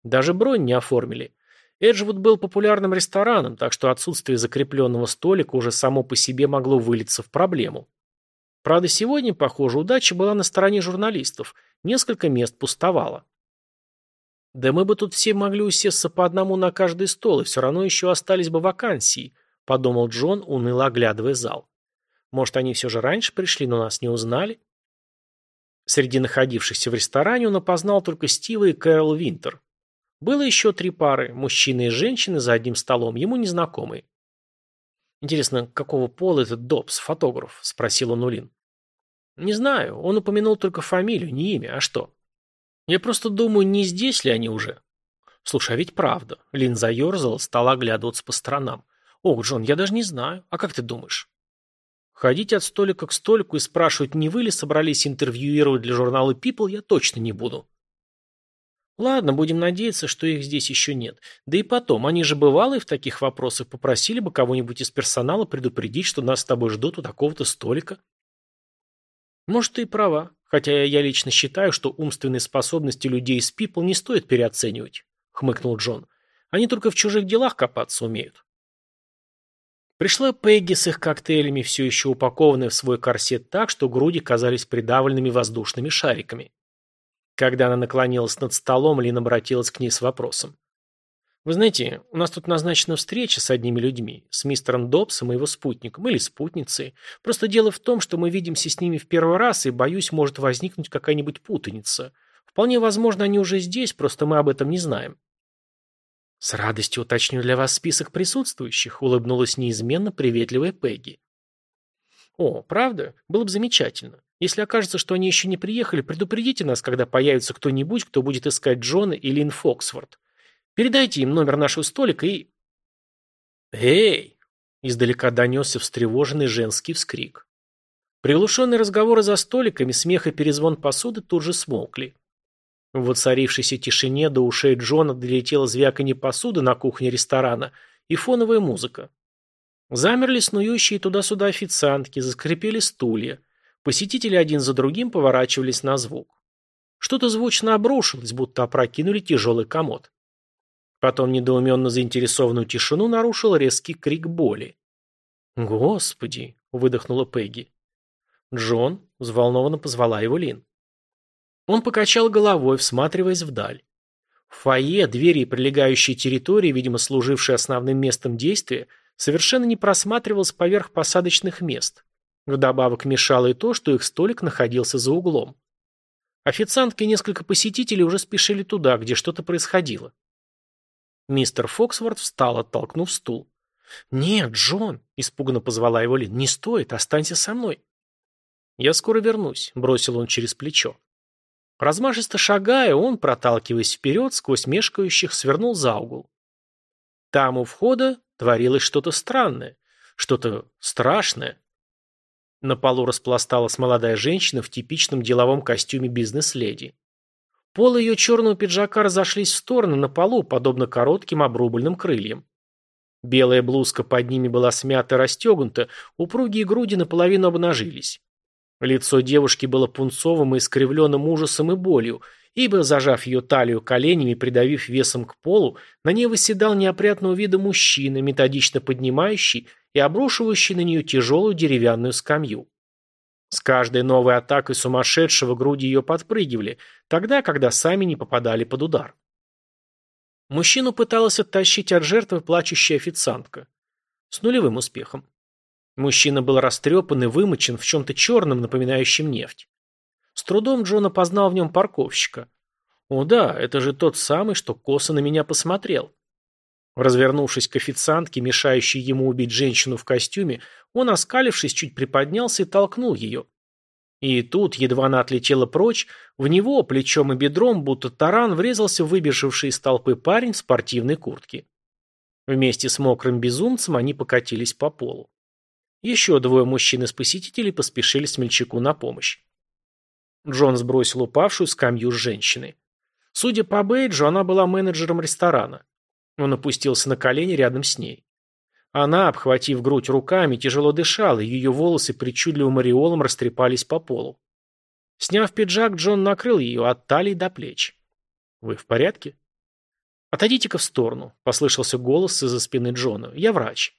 Даже бронь не оформили. Эджвуд был популярным рестораном, так что отсутствие закрепленного столика уже само по себе могло вылиться в проблему. Правда, сегодня, похоже, удача была на стороне журналистов. Несколько мест пустовало. Да мы бы тут все могли усесться по одному на каждый стол, и все равно еще остались бы вакансии, подумал Джон, уныло оглядывая зал. Может, они все же раньше пришли, но нас не узнали? Среди находившихся в ресторане он опознал только Стива и Кэрол Винтер. Было еще три пары, мужчины и женщины за одним столом, ему незнакомые. «Интересно, какого пола этот Добс, фотограф?» – спросил он у Лин. «Не знаю, он упомянул только фамилию, не имя, а что?» «Я просто думаю, не здесь ли они уже?» «Слушай, а ведь правда». Лин заерзала, стала оглядываться по сторонам. «Ох, Джон, я даже не знаю. А как ты думаешь?» Ходить от столика к столику и спрашивать, не вы ли собрались интервьюировать для журнала People, я точно не буду. Ладно, будем надеяться, что их здесь еще нет. Да и потом, они же бывалые в таких вопросах, попросили бы кого-нибудь из персонала предупредить, что нас с тобой ждут у такого-то столика. Может, ты и права, хотя я лично считаю, что умственные способности людей из People не стоит переоценивать, хмыкнул Джон. Они только в чужих делах копаться умеют. Пришла Пегги с их коктейлями, все еще упакованная в свой корсет так, что груди казались придавленными воздушными шариками. Когда она наклонилась над столом, Лин обратилась к ней с вопросом. «Вы знаете, у нас тут назначена встреча с одними людьми, с мистером Добсом и его спутником, или спутницей. Просто дело в том, что мы видимся с ними в первый раз, и, боюсь, может возникнуть какая-нибудь путаница. Вполне возможно, они уже здесь, просто мы об этом не знаем». «С радостью уточню для вас список присутствующих», — улыбнулась неизменно приветливая Пегги. «О, правда? Было бы замечательно. Если окажется, что они еще не приехали, предупредите нас, когда появится кто-нибудь, кто будет искать Джона и Лин Фоксфорд. Передайте им номер нашего столика и... «Эй!» – издалека донесся встревоженный женский вскрик. Приглушенные разговоры за столиками, смех и перезвон посуды тут же смолкли. В воцарившейся тишине до ушей Джона долетело звяканье посуды на кухне ресторана и фоновая музыка. Замерли снующие туда-сюда официантки, заскрипели стулья. Посетители один за другим поворачивались на звук. Что-то звучно обрушилось, будто опрокинули тяжелый комод. Потом недоуменно заинтересованную тишину нарушил резкий крик боли. «Господи!» — выдохнула Пегги. Джон взволнованно позвала его Лин. Он покачал головой, всматриваясь вдаль. В фойе, двери и прилегающие территории, видимо, служившие основным местом действия, совершенно не просматривалось поверх посадочных мест. Вдобавок мешало и то, что их столик находился за углом. Официантки и несколько посетителей уже спешили туда, где что-то происходило. Мистер Фоксворт встал, оттолкнув стул. «Нет, Джон!» – испуганно позвала его Лин. «Не стоит, останься со мной». «Я скоро вернусь», – бросил он через плечо. Размашисто шагая, он, проталкиваясь вперед, сквозь мешкающих, свернул за угол. Там у входа творилось что-то странное, что-то страшное. На полу распласталась молодая женщина в типичном деловом костюме бизнес-леди. Полы ее черного пиджака разошлись в стороны на полу, подобно коротким обрубленным крыльям. Белая блузка под ними была смята и расстегнута, упругие груди наполовину обнажились. Лицо девушки было пунцовым и искривленным ужасом и болью, ибо, зажав ее талию коленями придавив весом к полу, на ней восседал неопрятного вида мужчина, методично поднимающий и обрушивающий на нее тяжелую деревянную скамью. С каждой новой атакой сумасшедшего груди ее подпрыгивали, тогда, когда сами не попадали под удар. Мужчину пыталась оттащить от жертвы плачущая официантка. С нулевым успехом. Мужчина был растрепан и вымочен в чем-то черном, напоминающем нефть. С трудом Джон опознал в нем парковщика. О да, это же тот самый, что косо на меня посмотрел. Развернувшись к официантке, мешающей ему убить женщину в костюме, он, оскалившись, чуть приподнялся и толкнул ее. И тут, едва она отлетела прочь, в него, плечом и бедром, будто таран, врезался выбежавший из толпы парень в спортивной куртке. Вместе с мокрым безумцем они покатились по полу. Еще двое мужчин из посетителей поспешили смельчаку на помощь. Джон сбросил упавшую скамью с женщины. Судя по бейджу, она была менеджером ресторана. Он опустился на колени рядом с ней. Она, обхватив грудь руками, тяжело дышала, и ее волосы причудливым ореолом растрепались по полу. Сняв пиджак, Джон накрыл ее от талии до плеч. «Вы в порядке?» «Отойдите-ка в сторону», — послышался голос из-за спины Джона. «Я врач».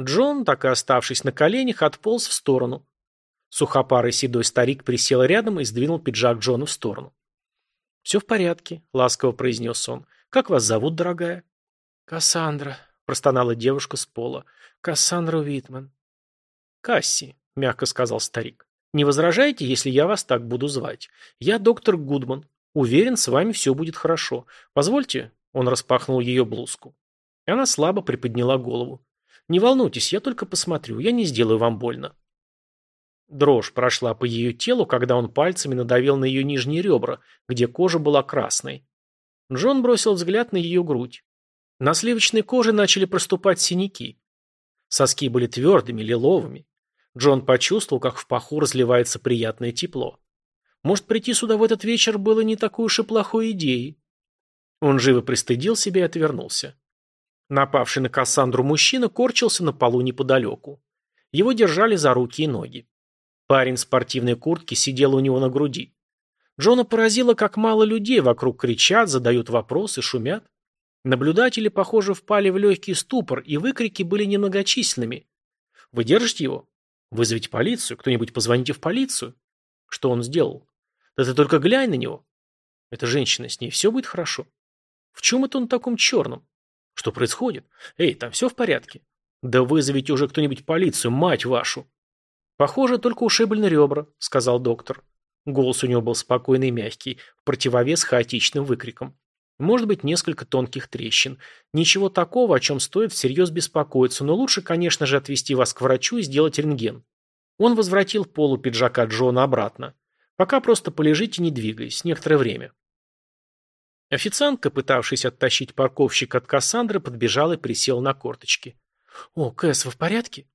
Джон, так и оставшись на коленях, отполз в сторону. Сухопарый седой старик присел рядом и сдвинул пиджак Джона в сторону. «Все в порядке», — ласково произнес он. «Как вас зовут, дорогая?» «Кассандра», — простонала девушка с пола. «Кассандра Уитман». «Касси», — мягко сказал старик. «Не возражаете, если я вас так буду звать? Я доктор Гудман. Уверен, с вами все будет хорошо. Позвольте...» Он распахнул ее блузку. И она слабо приподняла голову. «Не волнуйтесь, я только посмотрю. Я не сделаю вам больно». Дрожь прошла по ее телу, когда он пальцами надавил на ее нижние ребра, где кожа была красной. Джон бросил взгляд на ее грудь. На сливочной коже начали проступать синяки. Соски были твердыми, лиловыми. Джон почувствовал, как в паху разливается приятное тепло. Может, прийти сюда в этот вечер было не такой уж и плохой идеей. Он живо пристыдил себя и отвернулся. Напавший на Кассандру мужчина корчился на полу неподалеку. Его держали за руки и ноги. Парень в спортивной куртке сидел у него на груди. Джона поразило, как мало людей вокруг кричат, задают вопросы, шумят. Наблюдатели, похоже, впали в легкий ступор, и выкрики были немногочисленными. «Вы держите его? Вызовите полицию? Кто-нибудь позвоните в полицию?» Что он сделал? «Да ты только глянь на него!» «Это женщина, с ней все будет хорошо?» «В чем это он таком черном?» «Что происходит? Эй, там все в порядке?» «Да вызовите уже кто-нибудь полицию, мать вашу!» «Похоже, только ушиблены ребра», — сказал доктор. Голос у него был спокойный и мягкий, в противовес хаотичным выкрикам. Может быть, несколько тонких трещин. Ничего такого, о чем стоит всерьез беспокоиться, но лучше, конечно же, отвезти вас к врачу и сделать рентген. Он возвратил полу пиджака Джона обратно. Пока просто полежите, не двигаясь, некоторое время. Официантка, пытавшись оттащить парковщика от Кассандры, подбежала и присела на корточки. «О, Кэс, вы в порядке?»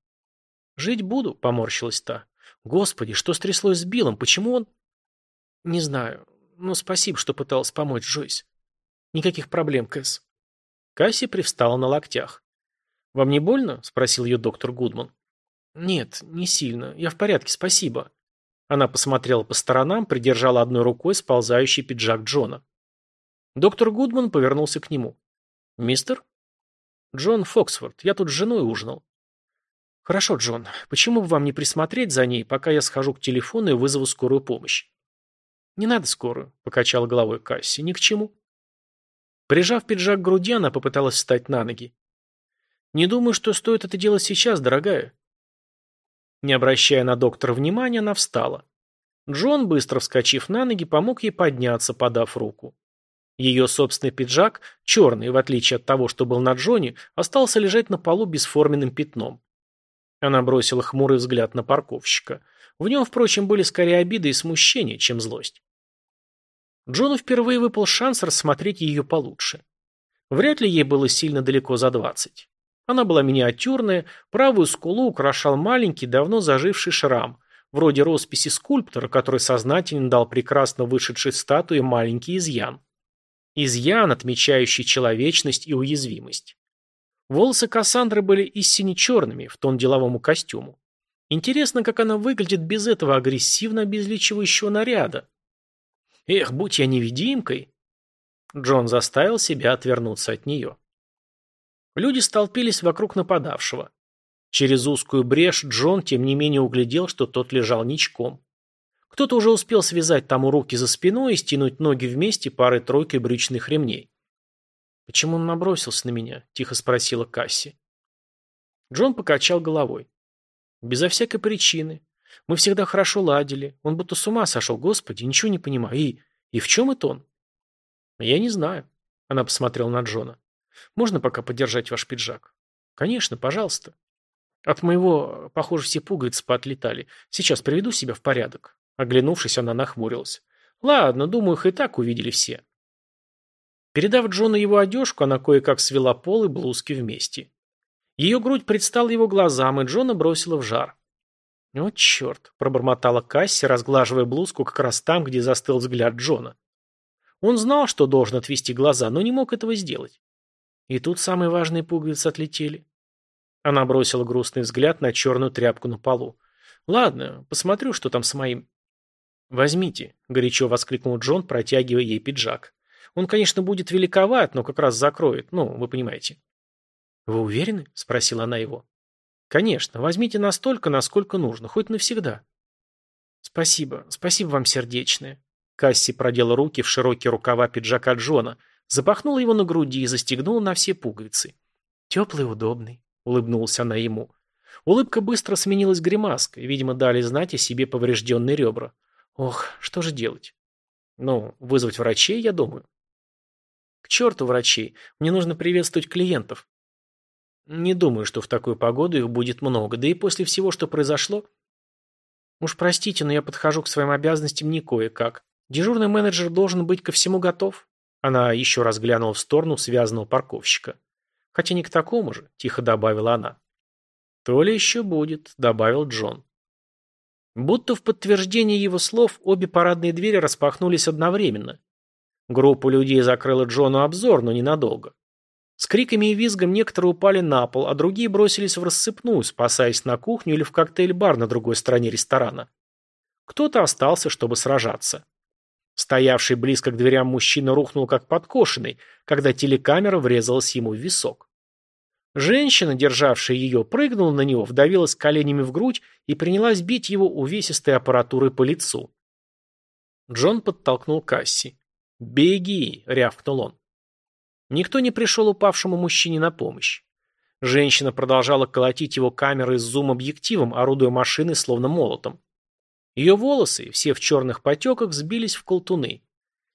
«Жить буду», — поморщилась та. «Господи, что стряслось с Биллом? Почему он...» «Не знаю. Но спасибо, что пыталась помочь, Джойс. Никаких проблем, Кэс». Касси привстала на локтях. «Вам не больно?» — спросил ее доктор Гудман. «Нет, не сильно. Я в порядке, спасибо». Она посмотрела по сторонам, придержала одной рукой сползающий пиджак Джона. Доктор Гудман повернулся к нему. «Мистер?» «Джон Фоксфорд. Я тут с женой ужинал. «Хорошо, Джон. Почему бы вам не присмотреть за ней, пока я схожу к телефону и вызову скорую помощь?» «Не надо скорую», — покачала головой Касси. «Ни к чему». Прижав пиджак к груди, она попыталась встать на ноги. «Не думаю, что стоит это делать сейчас, дорогая». Не обращая на доктора внимания, она встала. Джон, быстро вскочив на ноги, помог ей подняться, подав руку. Ее собственный пиджак, черный, в отличие от того, что был на Джоне, остался лежать на полу бесформенным пятном. Она бросила хмурый взгляд на парковщика. В нем, впрочем, были скорее обиды и смущение, чем злость. Джону впервые выпал шанс рассмотреть ее получше. Вряд ли ей было сильно далеко за двадцать. Она была миниатюрная, правую скулу украшал маленький, давно заживший шрам, вроде росписи скульптора, который сознательно дал прекрасно вышедшей статуе маленький изъян. Изъян, отмечающий человечность и уязвимость. Волосы Кассандры были истинно черными, в тон деловому костюму. Интересно, как она выглядит без этого агрессивно обезличивающего наряда. Эх, будь я невидимкой. Джон заставил себя отвернуться от нее. Люди столпились вокруг нападавшего. Через узкую брешь Джон, тем не менее, углядел, что тот лежал ничком. Кто-то уже успел связать тому руки за спиной и стянуть ноги вместе парой-тройкой брючных ремней. «Почему он набросился на меня?» – тихо спросила Касси. Джон покачал головой. Безо всякой причины. Мы всегда хорошо ладили. Он будто с ума сошел, господи, ничего не понимаю. И, и в чем это он? Я не знаю. Она посмотрела на Джона. Можно пока подержать ваш пиджак? Конечно, пожалуйста. От моего, похоже, все пуговицы поотлетали. Сейчас приведу себя в порядок. Оглянувшись, она нахмурилась. Ладно, думаю, их и так увидели все. Передав Джону его одежку, она кое-как свела пол и блузки вместе. Ее грудь предстала его глазам, и Джона бросила в жар. «О, черт!» – пробормотала Касси, разглаживая блузку как раз там, где застыл взгляд Джона. Он знал, что должен отвести глаза, но не мог этого сделать. И тут самые важные пуговицы отлетели. Она бросила грустный взгляд на черную тряпку на полу. «Ладно, посмотрю, что там с моим...» «Возьмите», — горячо воскликнул Джон, протягивая ей пиджак. «Он, конечно, будет великоват, но как раз закроет. Ну, вы понимаете». «Вы уверены?» — спросила она его. «Конечно. Возьмите настолько, насколько нужно. Хоть навсегда». «Спасибо. Спасибо вам сердечное». Касси продела руки в широкие рукава пиджака Джона, запахнула его на груди и застегнула на все пуговицы. «Теплый удобный», — улыбнулась она ему. Улыбка быстро сменилась гримаской. Видимо, дали знать о себе поврежденные ребра. Ох, что же делать? Ну, вызвать врачей, я думаю. К черту врачей. Мне нужно приветствовать клиентов. Не думаю, что в такую погоду их будет много. Да и после всего, что произошло... Уж простите, но я подхожу к своим обязанностям не кое-как. Дежурный менеджер должен быть ко всему готов. Она еще раз глянула в сторону связанного парковщика. Хотя не к такому же, тихо добавила она. То ли еще будет, добавил Джон. Будто в подтверждение его слов обе парадные двери распахнулись одновременно. Группа людей закрыла Джону обзор, но ненадолго. С криками и визгом некоторые упали на пол, а другие бросились в рассыпную, спасаясь на кухню или в коктейль-бар на другой стороне ресторана. Кто-то остался, чтобы сражаться. Стоявший близко к дверям мужчина рухнул как подкошенный, когда телекамера врезалась ему в висок. Женщина, державшая ее, прыгнула на него, вдавилась коленями в грудь и принялась бить его увесистой аппаратурой по лицу. Джон подтолкнул Касси. «Беги!» — рявкнул он. Никто не пришел упавшему мужчине на помощь. Женщина продолжала колотить его камерой с зум-объективом, орудуя машиной словно молотом. Ее волосы, все в черных потеках, сбились в колтуны.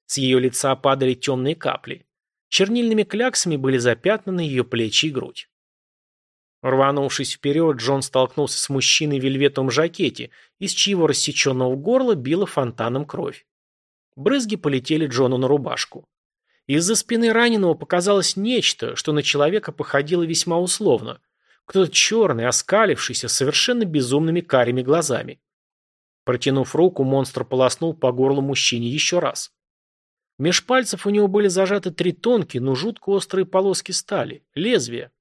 С ее лица падали темные капли. Чернильными кляксами были запятнаны ее плечи и грудь. Рванувшись вперед, Джон столкнулся с мужчиной в вельветовом жакете, из чьего рассеченного горла била фонтаном кровь. Брызги полетели Джону на рубашку. Из-за спины раненого показалось нечто, что на человека походило весьма условно. Кто-то черный, оскалившийся, совершенно безумными карими глазами. Протянув руку, монстр полоснул по горлу мужчине еще раз. Меж пальцев у него были зажаты три тонкие, но жутко острые полоски стали, лезвия.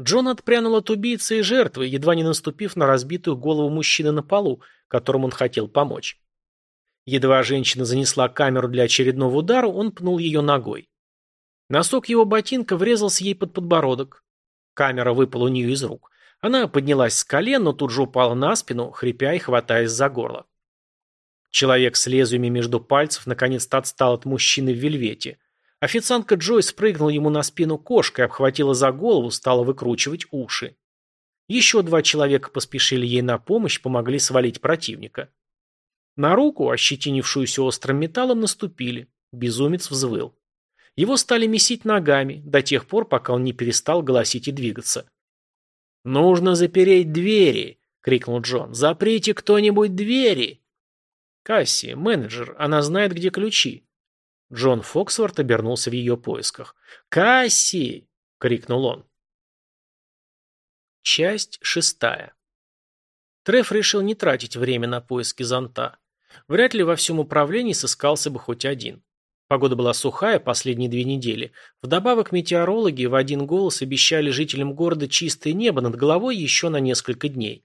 Джон отпрянул от убийцы и жертвы, едва не наступив на разбитую голову мужчины на полу, которому он хотел помочь. Едва женщина занесла камеру для очередного удара, он пнул ее ногой. Носок его ботинка врезался ей под подбородок. Камера выпала у нее из рук. Она поднялась с колен, но тут же упала на спину, хрипя и хватаясь за горло. Человек с лезвиями между пальцев наконец-то отстал от мужчины в вельвете. Официантка Джой спрыгнула ему на спину кошкой, обхватила за голову, стала выкручивать уши. Еще два человека поспешили ей на помощь, помогли свалить противника. На руку, ощетинившуюся острым металлом, наступили. Безумец взвыл. Его стали месить ногами, до тех пор, пока он не перестал голосить и двигаться. «Нужно запереть двери!» — крикнул Джон. «Заприте кто-нибудь двери!» «Касси, менеджер, она знает, где ключи». Джон Фоксворт обернулся в ее поисках. «Касси!» — крикнул он. Часть шестая. Треф решил не тратить время на поиски зонта. Вряд ли во всем управлении сыскался бы хоть один. Погода была сухая последние две недели. Вдобавок метеорологи в один голос обещали жителям города чистое небо над головой еще на несколько дней.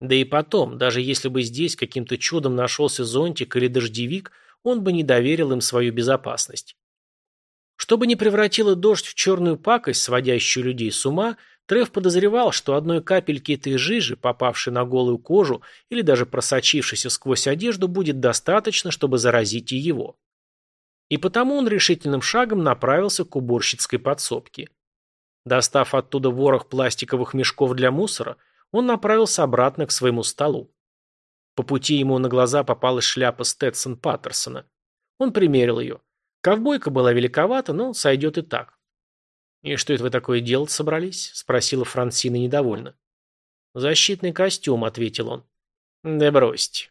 Да и потом, даже если бы здесь каким-то чудом нашелся зонтик или дождевик, он бы не доверил им свою безопасность. Чтобы не превратило дождь в черную пакость, сводящую людей с ума, Треф подозревал, что одной капельки этой жижи, попавшей на голую кожу или даже просочившейся сквозь одежду, будет достаточно, чтобы заразить и его. И потому он решительным шагом направился к уборщицкой подсобке. Достав оттуда ворох пластиковых мешков для мусора, он направился обратно к своему столу. По пути ему на глаза попалась шляпа Стэтсон Паттерсона. Он примерил ее. Ковбойка была великовата, но сойдет и так. «И что это вы такое делать собрались?» – спросила Франсина недовольно. «Защитный костюм», – ответил он. «Да бросьте».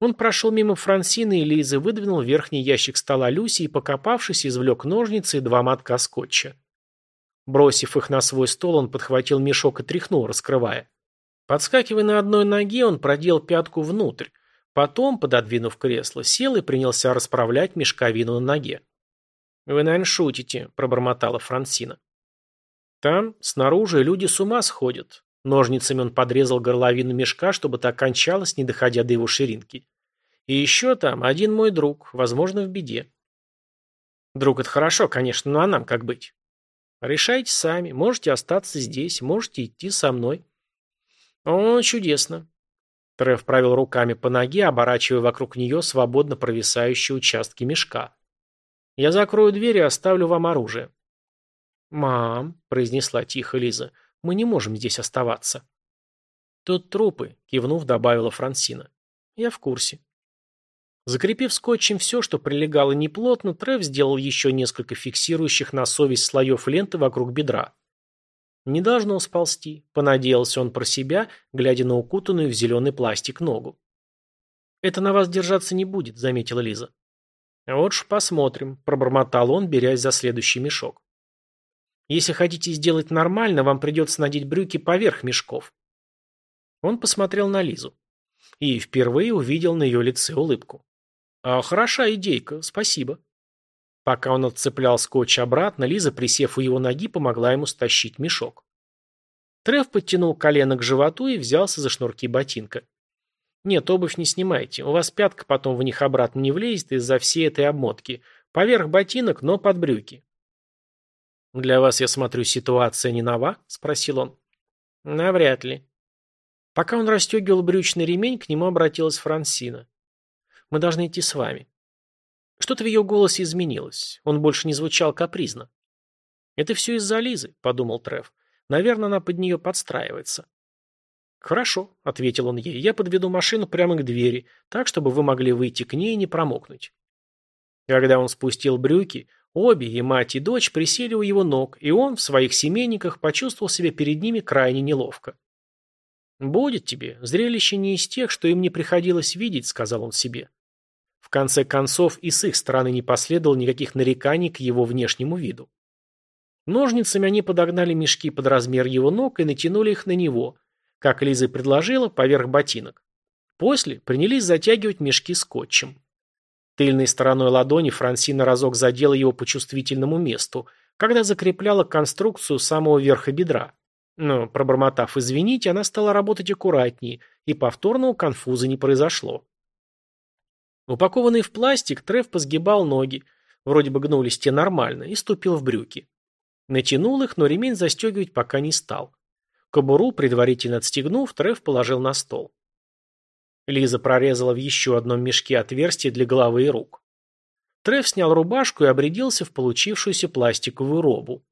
Он прошел мимо Франсины и Лизы, выдвинул верхний ящик стола Люси и, покопавшись, извлек ножницы и два мотка скотча. Бросив их на свой стол, он подхватил мешок и тряхнул, раскрывая. Подскакивая на одной ноге, он продел пятку внутрь. Потом, пододвинув кресло, сел и принялся расправлять мешковину на ноге. «Вы, наверное, шутите», – пробормотала Франсина. «Там, снаружи, люди с ума сходят». Ножницами он подрезал горловину мешка, чтобы та кончалась, не доходя до его ширинки. «И еще там один мой друг, возможно, в беде». «Друг, это хорошо, конечно, ну а нам как быть?» «Решайте сами. Можете остаться здесь, можете идти со мной». «О, чудесно». Трев правил руками по ноге, оборачивая вокруг нее свободно провисающие участки мешка. «Я закрою дверь и оставлю вам оружие». «Мам», — произнесла тихо Лиза, — «мы не можем здесь оставаться». «Тут трупы», — кивнув, добавила Франсина. «Я в курсе». Закрепив скотчем все, что прилегало неплотно, Трев сделал еще несколько фиксирующих на совесть слоев ленты вокруг бедра. Не должно сползти, понадеялся он про себя, глядя на укутанную в зеленый пластик ногу. «Это на вас держаться не будет», — заметила Лиза. «Вот ж посмотрим», — пробормотал он, берясь за следующий мешок. «Если хотите сделать нормально, вам придется надеть брюки поверх мешков». Он посмотрел на Лизу и впервые увидел на ее лице улыбку. «А хороша идейка, спасибо». Пока он отцеплял скотч обратно, Лиза, присев у его ноги, помогла ему стащить мешок. Треф подтянул колено к животу и взялся за шнурки ботинка. «Нет, обувь не снимайте. У вас пятка потом в них обратно не влезет из-за всей этой обмотки. Поверх ботинок, но под брюки». «Для вас, я смотрю, ситуация не нова?» – спросил он. «Навряд ли». Пока он расстегивал брючный ремень, к нему обратилась Франсина. «Мы должны идти с вами». Что-то в ее голосе изменилось. Он больше не звучал капризно. «Это все из-за Лизы», — подумал Треф. «Наверное, она под нее подстраивается». «Хорошо», — ответил он ей. «Я подведу машину прямо к двери, так, чтобы вы могли выйти к ней и не промокнуть». Когда он спустил брюки, обе, и мать, и дочь, присели у его ног, и он в своих семейниках почувствовал себя перед ними крайне неловко. «Будет тебе. Зрелище не из тех, что им не приходилось видеть», — сказал он себе. В конце концов, и с их стороны не последовало никаких нареканий к его внешнему виду. Ножницами они подогнали мешки под размер его ног и натянули их на него, как Лиза предложила, поверх ботинок. После принялись затягивать мешки скотчем. Тыльной стороной ладони Франсина разок задела его по чувствительному месту, когда закрепляла конструкцию самого верха бедра. Но, пробормотав «извините», она стала работать аккуратнее, и повторного конфуза не произошло. Упакованный в пластик, Треф посгибал ноги, вроде бы гнулись те нормально, и ступил в брюки. Натянул их, но ремень застегивать пока не стал. Кобуру, предварительно отстегнув, Треф положил на стол. Лиза прорезала в еще одном мешке отверстие для головы и рук. Треф снял рубашку и обрядился в получившуюся пластиковую робу.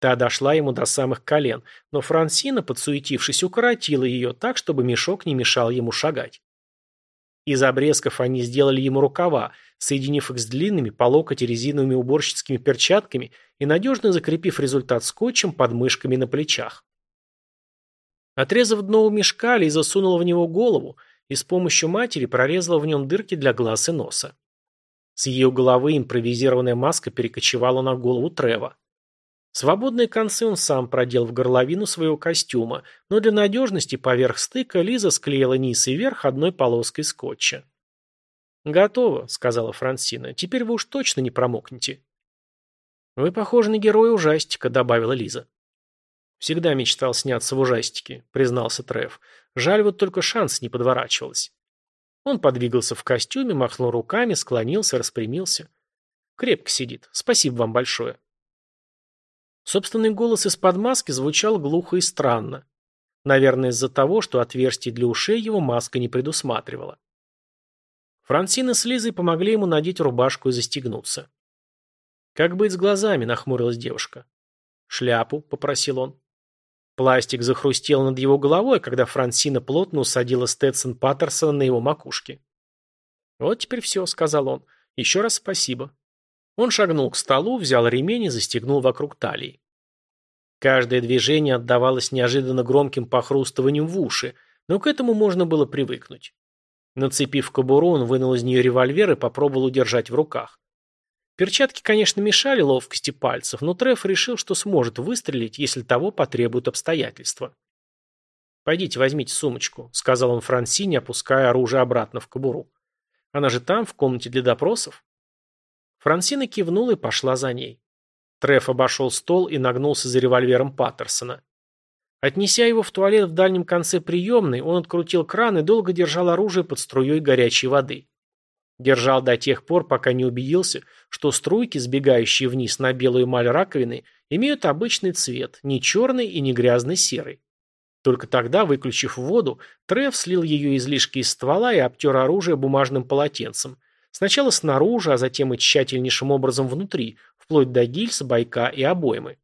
Та дошла ему до самых колен, но Франсина, подсуетившись, укоротила ее так, чтобы мешок не мешал ему шагать. Из обрезков они сделали ему рукава, соединив их с длинными по локоть резиновыми уборщицкими перчатками и надежно закрепив результат скотчем под мышками на плечах. Отрезав дно у мешка, Лиза сунула в него голову и с помощью матери прорезала в нем дырки для глаз и носа. С ее головы импровизированная маска перекочевала на голову Трева. Свободные концы он сам продел в горловину своего костюма, но для надежности поверх стыка Лиза склеила низ и верх одной полоской скотча. «Готово», — сказала Франсина. «Теперь вы уж точно не промокнете». «Вы похожи на героя ужастика», — добавила Лиза. «Всегда мечтал сняться в ужастике», — признался Треф. «Жаль, вот только шанс не подворачивалось». Он подвигался в костюме, махнул руками, склонился, распрямился. «Крепко сидит. Спасибо вам большое». Собственный голос из-под маски звучал глухо и странно. Наверное, из-за того, что отверстий для ушей его маска не предусматривала. Франсина с Лизой помогли ему надеть рубашку и застегнуться. «Как быть с глазами?» – нахмурилась девушка. «Шляпу», — попросил он. Пластик захрустел над его головой, когда Франсина плотно усадила Сtetson Паттерсона на его макушке. «Вот теперь все», — сказал он. «Еще раз спасибо». Он шагнул к столу, взял ремень и застегнул вокруг талии. Каждое движение отдавалось неожиданно громким похрустыванием в уши, но к этому можно было привыкнуть. Нацепив кобуру, он вынул из нее револьвер и попробовал удержать в руках. Перчатки, конечно, мешали ловкости пальцев, но Треф решил, что сможет выстрелить, если того потребуют обстоятельства. «Пойдите, возьмите сумочку», — сказал он Франсине, опуская оружие обратно в кобуру. «Она же там, в комнате для допросов?» Франсина кивнула и пошла за ней. Треф обошел стол и нагнулся за револьвером Паттерсона. Отнеся его в туалет в дальнем конце приемной, он открутил кран и долго держал оружие под струей горячей воды. Держал до тех пор, пока не убедился, что струйки, сбегающие вниз на белую эмаль раковины, имеют обычный цвет, не черный и не грязно-серый. Только тогда, выключив воду, Треф слил ее излишки из ствола и обтер оружие бумажным полотенцем. Сначала снаружи, а затем и тщательнейшим образом внутри, вплоть до гильз, байка и обоймы.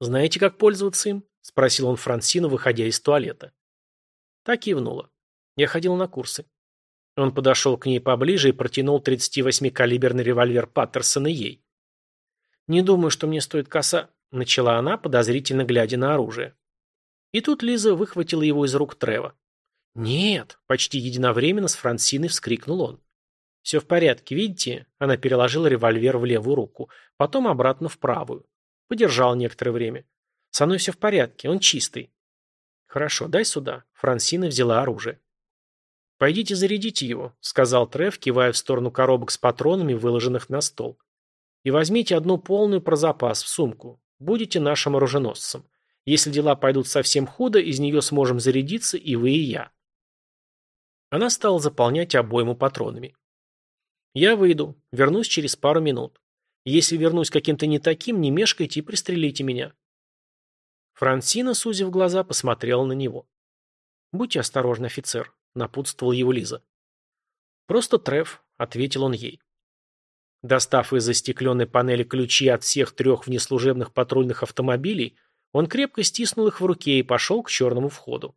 «Знаете, как пользоваться им?» – спросил он Франсину, выходя из туалета. Так кивнула. Я ходил на курсы. Он подошел к ней поближе и протянул 38-калиберный револьвер Паттерсона ей. «Не думаю, что мне стоит коса...» — начала она, подозрительно глядя на оружие. И тут Лиза выхватила его из рук Трева. «Нет!» — почти единовременно с Франсиной вскрикнул он. «Все в порядке, видите?» Она переложила револьвер в левую руку, потом обратно в правую. Подержал некоторое время. «Со мной все в порядке, он чистый». «Хорошо, дай сюда». Франсина взяла оружие. «Пойдите зарядите его», — сказал Треф, кивая в сторону коробок с патронами, выложенных на стол. «И возьмите одну полную про запас в сумку. Будете нашим оруженосцем. Если дела пойдут совсем худо, из нее сможем зарядиться и вы, и я». Она стала заполнять обойму патронами. «Я выйду. Вернусь через пару минут. Если вернусь каким-то не таким, не мешкайте и пристрелите меня». Франсина, сузив глаза, посмотрела на него. «Будьте осторожны, офицер. — напутствовал его Лиза. «Просто Треф», — ответил он ей. Достав из застекленной панели ключи от всех трех внеслужебных патрульных автомобилей, он крепко стиснул их в руке и пошел к черному входу.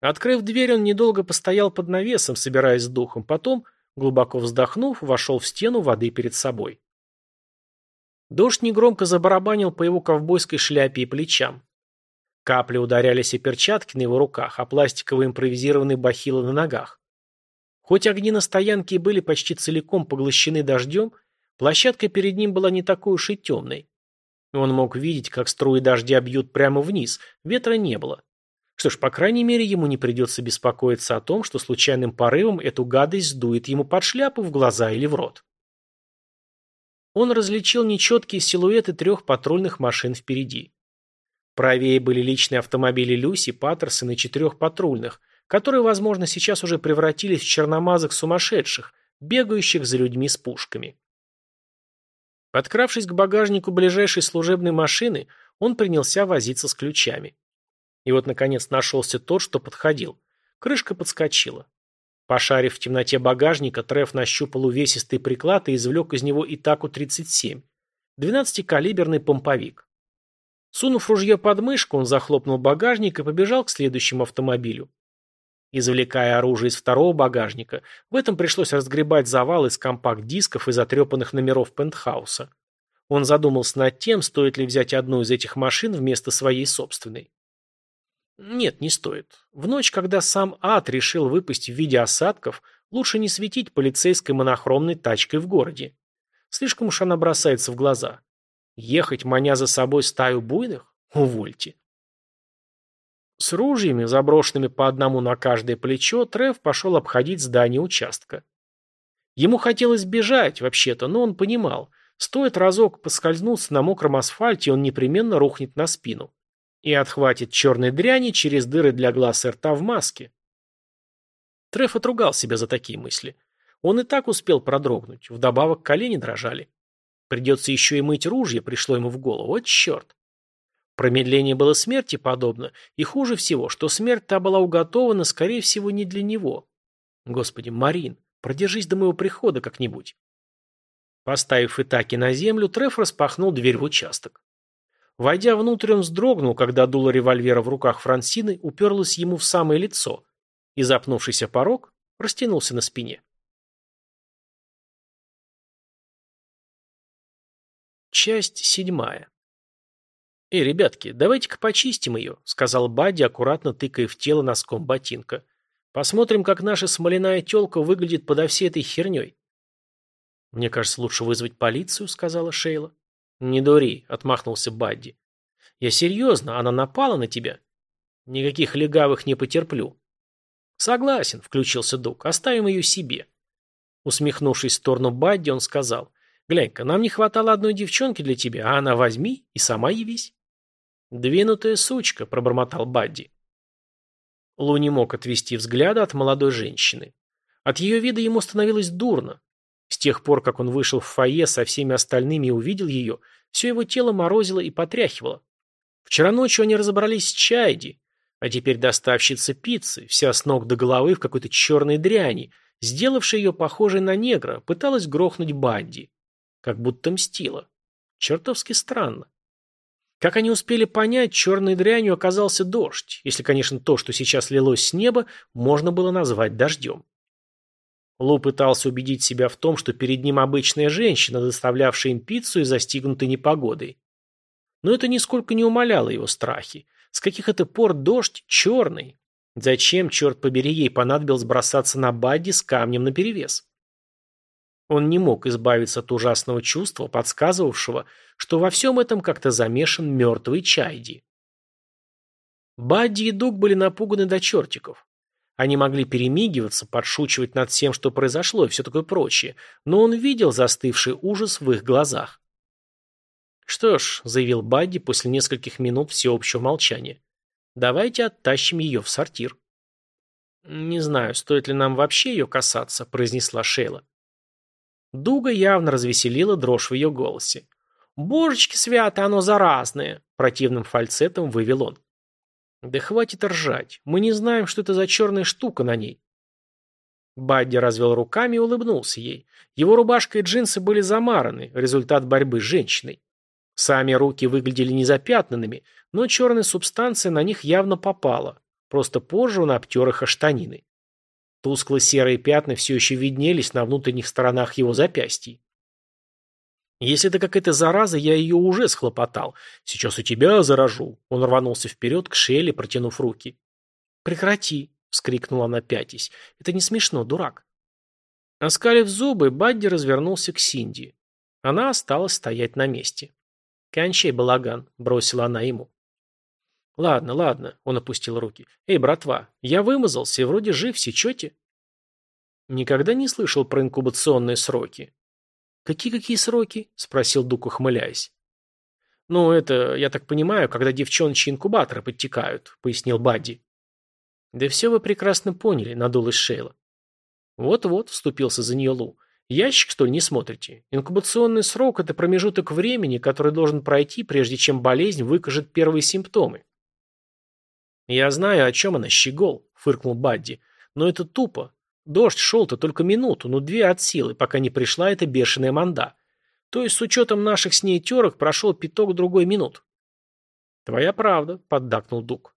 Открыв дверь, он недолго постоял под навесом, собираясь с духом, потом, глубоко вздохнув, вошел в стену воды перед собой. Дождь негромко забарабанил по его ковбойской шляпе и плечам. Капли ударялись и перчатки на его руках, а пластиковые импровизированные бахилы на ногах. Хоть огни на стоянке были почти целиком поглощены дождем, площадка перед ним была не такой уж и темной. Он мог видеть, как струи дождя бьют прямо вниз, ветра не было. Что ж, по крайней мере, ему не придется беспокоиться о том, что случайным порывом эту гадость сдует ему под шляпу, в глаза или в рот. Он различил нечеткие силуэты трех патрульных машин впереди. Правее были личные автомобили Люси, Паттерсон и четырех патрульных, которые, возможно, сейчас уже превратились в черномазых сумасшедших, бегающих за людьми с пушками. Подкравшись к багажнику ближайшей служебной машины, он принялся возиться с ключами. И вот, наконец, нашелся тот, что подходил. Крышка подскочила. Пошарив в темноте багажника, Треф нащупал увесистый приклад и извлек из него Итаку-37, 12-калиберный помповик. Сунув ружье под мышку, он захлопнул багажник и побежал к следующему автомобилю. Извлекая оружие из второго багажника, в этом пришлось разгребать завал из компакт-дисков и затрепанных номеров пентхауса. Он задумался над тем, стоит ли взять одну из этих машин вместо своей собственной. Нет, не стоит. В ночь, когда сам ад решил выпасть в виде осадков, лучше не светить полицейской монохромной тачкой в городе. Слишком уж она бросается в глаза. Ехать, маня за собой стаю буйных? Увольте. С ружьями, заброшенными по одному на каждое плечо, Трев пошел обходить здание участка. Ему хотелось бежать, вообще-то, но он понимал, стоит разок поскользнуться на мокром асфальте, он непременно рухнет на спину. И отхватит черной дряни через дыры для глаз и рта в маске. Треф отругал себя за такие мысли. Он и так успел продрогнуть, вдобавок колени дрожали. Придется еще и мыть ружье, пришло ему в голову. Вот черт. Промедление было смерти подобно, и хуже всего, что смерть та была уготована, скорее всего, не для него. Господи, Марин, продержись до моего прихода как-нибудь. Поставив Итаки на землю, Треф распахнул дверь в участок. Войдя внутрь, он вздрогнул, когда дуло револьвера в руках Франсины уперлось ему в самое лицо, и запнувшийся порог растянулся на спине. Часть седьмая. «Эй, ребятки, давайте-ка почистим ее», — сказал Бадди, аккуратно тыкая в тело носком ботинка. «Посмотрим, как наша смоляная телка выглядит подо всей этой херней». «Мне кажется, лучше вызвать полицию», — сказала Шейла. «Не дури», — отмахнулся Бадди. «Я серьезно, она напала на тебя?» «Никаких легавых не потерплю». «Согласен», — включился Дук, — «оставим ее себе». Усмехнувшись в сторону Бадди, он сказал, «Глянь-ка, нам не хватало одной девчонки для тебя, а она возьми и сама явись». «Двинутая сучка», — пробормотал Бадди. Лу не мог отвести взгляда от молодой женщины. От ее вида ему становилось дурно. С тех пор, как он вышел в фойе со всеми остальными и увидел ее, все его тело морозило и потряхивало. Вчера ночью они разобрались с Чайди, а теперь доставщица пиццы, вся с ног до головы в какой-то черной дряни, сделавшая ее похожей на негра, пыталась грохнуть Бадди. Как будто мстила. Чертовски странно. Как они успели понять, черной дрянью оказался дождь, если, конечно, то, что сейчас лилось с неба, можно было назвать дождем. Лу пытался убедить себя в том, что перед ним обычная женщина, доставлявшая им пиццу и застигнутой непогодой. Но это нисколько не умаляло его страхи. С каких это пор дождь черный? Зачем, черт побери, ей понадобилось бросаться на Бадди с камнем наперевес? Он не мог избавиться от ужасного чувства, подсказывавшего, что во всем этом как-то замешан мертвый Чайди. Бадди и Дуг были напуганы до чертиков. Они могли перемигиваться, подшучивать над всем, что произошло и все такое прочее, но он видел застывший ужас в их глазах. «Что ж», — заявил Бадди после нескольких минут всеобщего молчания, — «давайте оттащим ее в сортир». «Не знаю, стоит ли нам вообще ее касаться», — произнесла Шейла. Дуга явно развеселила дрожь в ее голосе. «Божечки святы, оно заразное!» – противным фальцетом вывел он. «Да хватит ржать. Мы не знаем, что это за черная штука на ней». Бадди развел руками и улыбнулся ей. Его рубашка и джинсы были замараны, результат борьбы с женщиной. Сами руки выглядели незапятнанными, но черная субстанция на них явно попала. Просто позже он обтер их о штанины. Тускло-серые пятна все еще виднелись на внутренних сторонах его запястий. «Если это какая-то зараза, я ее уже схлопотал. Сейчас у тебя заражу». Он рванулся вперед к Шелли, протянув руки. «Прекрати!» — вскрикнула она пятясь. «Это не смешно, дурак». Оскалив зубы, Бадди развернулся к Синди. Она осталась стоять на месте. «Кончай, балаган», — бросила она ему. «Ладно, ладно», — он опустил руки. «Эй, братва, я вымазался и вроде жив, сечете?» Никогда не слышал про инкубационные сроки. «Какие-какие сроки?» — спросил Дук, ухмыляясь. «Ну, это, я так понимаю, когда девчоночьи инкубаторы подтекают», — пояснил Бадди. «Да все вы прекрасно поняли», — надулась Шейла. «Вот-вот», — вступился за нее Лу. «Ящик, что ли, не смотрите? Инкубационный срок — это промежуток времени, который должен пройти, прежде чем болезнь выкажет первые симптомы. «Я знаю, о чем она, щегол», — фыркнул Бадди. «Но это тупо. Дождь шел-то только минуту, ну две от силы, пока не пришла эта бешеная манда. То есть с учетом наших с ней терок прошел пяток другой минут». «Твоя правда», — поддакнул Дук.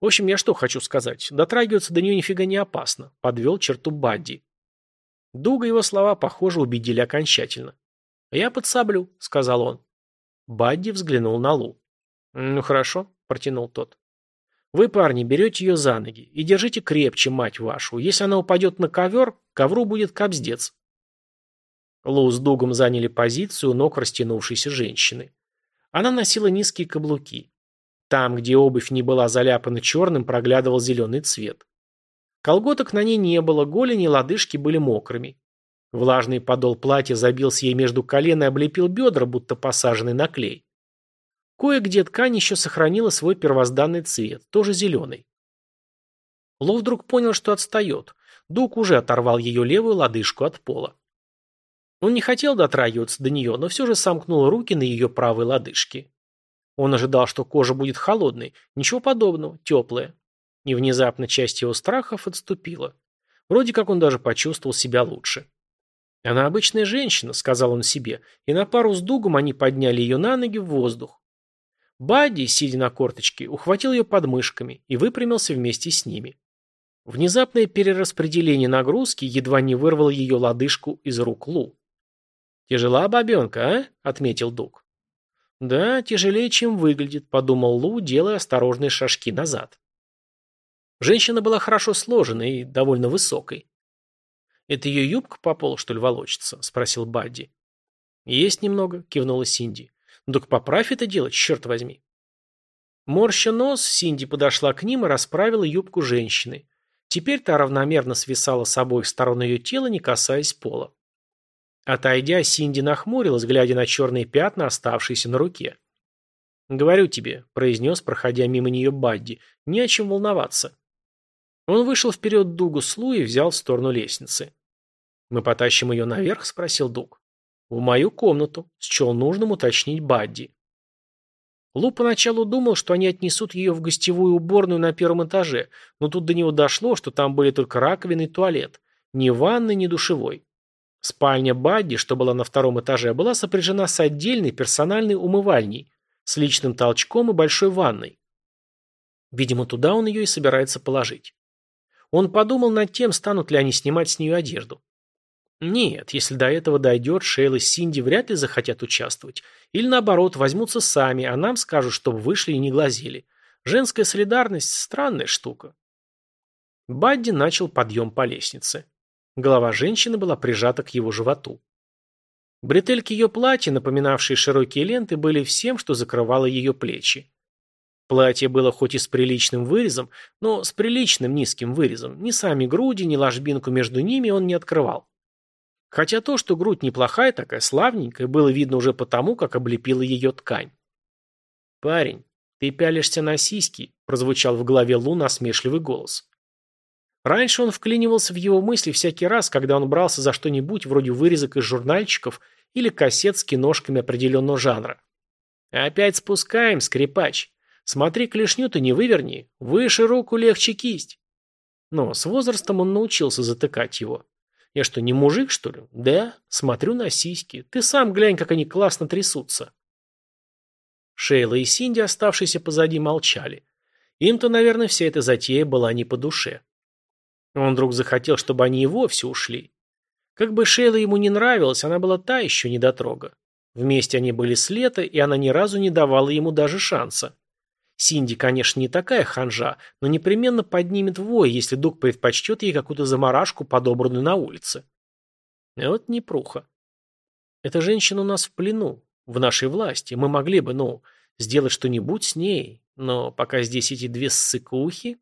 «В общем, я что хочу сказать. Дотрагиваться до нее нифига не опасно», — подвел черту Бадди. Дуга его слова, похоже, убедили окончательно. «Я подсоблю», — сказал он. Бадди взглянул на Лу. «Ну хорошо», — протянул тот. Вы, парни, берете ее за ноги и держите крепче, мать вашу. Если она упадет на ковер, ковру будет кобздец. Лоу с Дугом заняли позицию у ног растянувшейся женщины. Она носила низкие каблуки. Там, где обувь не была заляпана черным, проглядывал зеленый цвет. Колготок на ней не было, голени и лодыжки были мокрыми. Влажный подол платья забился ей между колен и облепил бедра, будто посаженный на клей. Кое-где ткань еще сохранила свой первозданный цвет, тоже зеленый. Ло вдруг понял, что отстает. Дук уже оторвал ее левую лодыжку от пола. Он не хотел дотрагиваться до нее, но все же сомкнул руки на ее правой лодыжке. Он ожидал, что кожа будет холодной. Ничего подобного, теплая. И внезапно часть его страхов отступила. Вроде как он даже почувствовал себя лучше. «Она обычная женщина», — сказал он себе, и на пару с Дугом они подняли ее на ноги в воздух. Бадди, сидя на корточке, ухватил ее подмышками и выпрямился вместе с ними. Внезапное перераспределение нагрузки едва не вырвало ее лодыжку из рук Лу. «Тяжела бабенка, а?» — отметил Дуг. «Да, тяжелее, чем выглядит», — подумал Лу, делая осторожные шажки назад. Женщина была хорошо сложенной и довольно высокой. «Это ее юбка по полу, что ли, волочится?» — спросил Бадди. «Есть немного», — кивнула Синди. «Ну так поправь это дело, черт возьми». Морща нос, Синди подошла к ним и расправила юбку женщины. Теперь та равномерно свисала с обоих сторон ее тела, не касаясь пола. Отойдя, Синди нахмурилась, глядя на черные пятна, оставшиеся на руке. «Говорю тебе», — произнес, проходя мимо нее Бадди, — «не о чем волноваться». Он вышел вперед Дугу с Лу и взял в сторону лестницы. «Мы потащим ее наверх?» — спросил Дуг. «В мою комнату», — счел нужным уточнить Бадди. Лу поначалу думал, что они отнесут ее в гостевую уборную на первом этаже, но тут до него дошло, что там были только раковина и туалет. Ни ванны, ни душевой. Спальня Бадди, что была на втором этаже, была сопряжена с отдельной персональной умывальней, с личным толчком и большой ванной. Видимо, туда он ее и собирается положить. Он подумал над тем, станут ли они снимать с нее одежду. Нет, если до этого дойдет, Шейл и Синди вряд ли захотят участвовать. Или наоборот, возьмутся сами, а нам скажут, чтобы вышли и не глазели. Женская солидарность – странная штука. Бадди начал подъем по лестнице. Голова женщины была прижата к его животу. Бретельки ее платья, напоминавшие широкие ленты, были всем, что закрывало ее плечи. Платье было хоть и с приличным вырезом, но с приличным низким вырезом. Ни сами груди, ни ложбинку между ними он не открывал. Хотя то, что грудь неплохая такая, славненькая, было видно уже потому, как облепила ее ткань. «Парень, ты пялишься на сиськи», – прозвучал в голове Лу насмешливый голос. Раньше он вклинивался в его мысли всякий раз, когда он брался за что-нибудь вроде вырезок из журнальчиков или кассет с киношками определенного жанра. «Опять спускаем, скрипач. Смотри, клешню ты не выверни. Выше руку легче кисть». Но с возрастом он научился затыкать его. Я что, не мужик, что ли? Да, смотрю на сиськи. Ты сам глянь, как они классно трясутся. Шейла и Синди, оставшиеся позади, молчали. Им-то, наверное, вся эта затея была не по душе. Он вдруг захотел, чтобы они и вовсе ушли. Как бы Шейла ему не нравилась, она была та еще недотрога. Вместе они были с лета, и она ни разу не давала ему даже шанса. Синди, конечно, не такая ханжа, но непременно поднимет вой, если Дуг предпочтет ей какую-то заморашку, подобранную на улице. А вот непруха. Эта женщина у нас в плену, в нашей власти. Мы могли бы, ну, сделать что-нибудь с ней, но пока здесь эти две ссыкухи...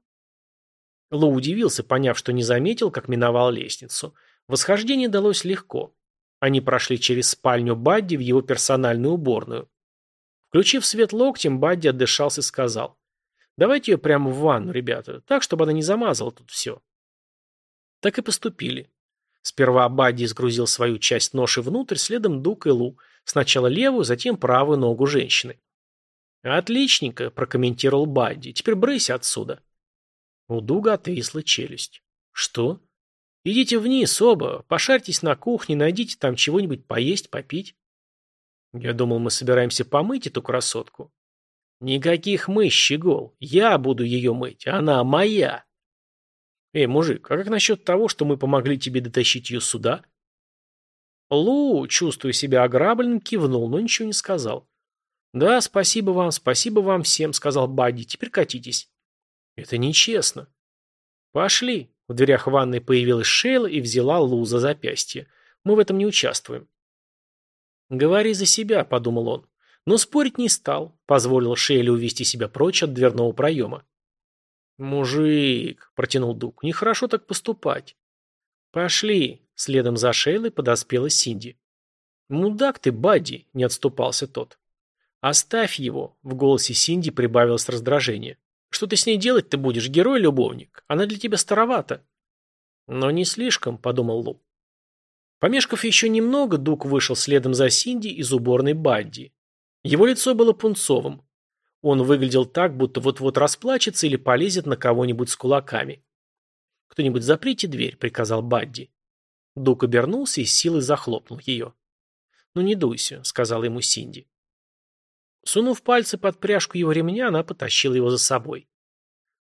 Лу удивился, поняв, что не заметил, как миновал лестницу. Восхождение далось легко. Они прошли через спальню Бадди в его персональную уборную. Включив свет локтем, Бадди отдышался и сказал. «Давайте ее прямо в ванну, ребята, так, чтобы она не замазала тут все». Так и поступили. Сперва Бадди сгрузил свою часть ноши внутрь, следом Дук и Лу. Сначала левую, затем правую ногу женщины. «Отличненько», – прокомментировал Бадди. «Теперь брысь отсюда». У Дуга отвисла челюсть. «Что?» «Идите вниз, оба, пошарьтесь на кухне, найдите там чего-нибудь поесть, попить». «Я думал, мы собираемся помыть эту красотку». «Никаких мы, щегол. Я буду ее мыть. Она моя». «Эй, мужик, а как насчет того, что мы помогли тебе дотащить ее сюда?» Лу, чувствуя себя ограбленным, кивнул, но ничего не сказал. «Да, спасибо вам, спасибо вам всем», — сказал Бадди. «Теперь катитесь». Это нечестно. Пошли. В дверях ванной появилась Шейла и взяла Лу за запястье. Мы в этом не участвуем. Говори за себя, подумал он. Но спорить не стал, позволил Шейле увести себя прочь от дверного проема. «Мужик», — протянул Дук, — «нехорошо так поступать». «Пошли», — следом за Шейлой подоспела Синди. «Мудак ты, Бадди», — не отступался тот. «Оставь его», — в голосе Синди прибавилось раздражение. Что ты с ней делать-то будешь, герой-любовник? Она для тебя старовата. Но не слишком, подумал Лу. Помешков еще немного, Дук вышел следом за Синди из уборной Бадди. Его лицо было пунцовым. Он выглядел так, будто вот-вот расплачется или полезет на кого-нибудь с кулаками. «Кто-нибудь заприте дверь», — приказал Бадди. Дук обернулся и с силой захлопнул ее. «Ну не дуйся», — сказал ему Синди. Сунув пальцы под пряжку его ремня, она потащила его за собой.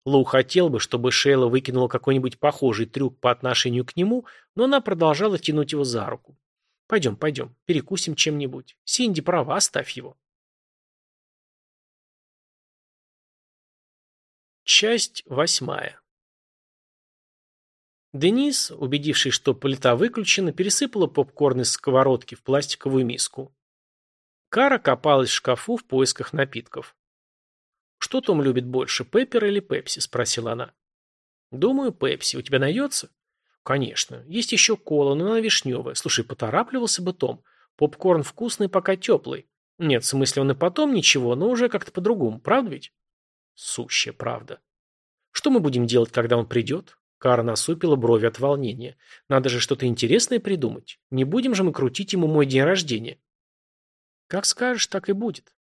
Лу хотел бы, чтобы Шейла выкинула какой-нибудь похожий трюк по отношению к нему, но она продолжала тянуть его за руку. «Пойдем, пойдем, перекусим чем-нибудь. Синди права, оставь его». Часть восьмая. Денис, убедившись, что плита выключена, пересыпала попкорн из сковородки в пластиковую миску. Кара копалась в шкафу в поисках напитков. «Что Том любит больше, Пеппер или Пепси?» – спросила она. «Думаю, Пепси. У тебя найдется?» «Конечно. Есть еще кола, но она вишневая. Слушай, поторапливался бы Том. Попкорн вкусный, пока теплый. Нет, в смысле, он и потом ничего, но уже как-то по-другому, правда ведь?» «Сущая правда». «Что мы будем делать, когда он придет?» Кара насупила брови от волнения. «Надо же что-то интересное придумать. Не будем же мы крутить ему мой день рождения». «Как скажешь, так и будет».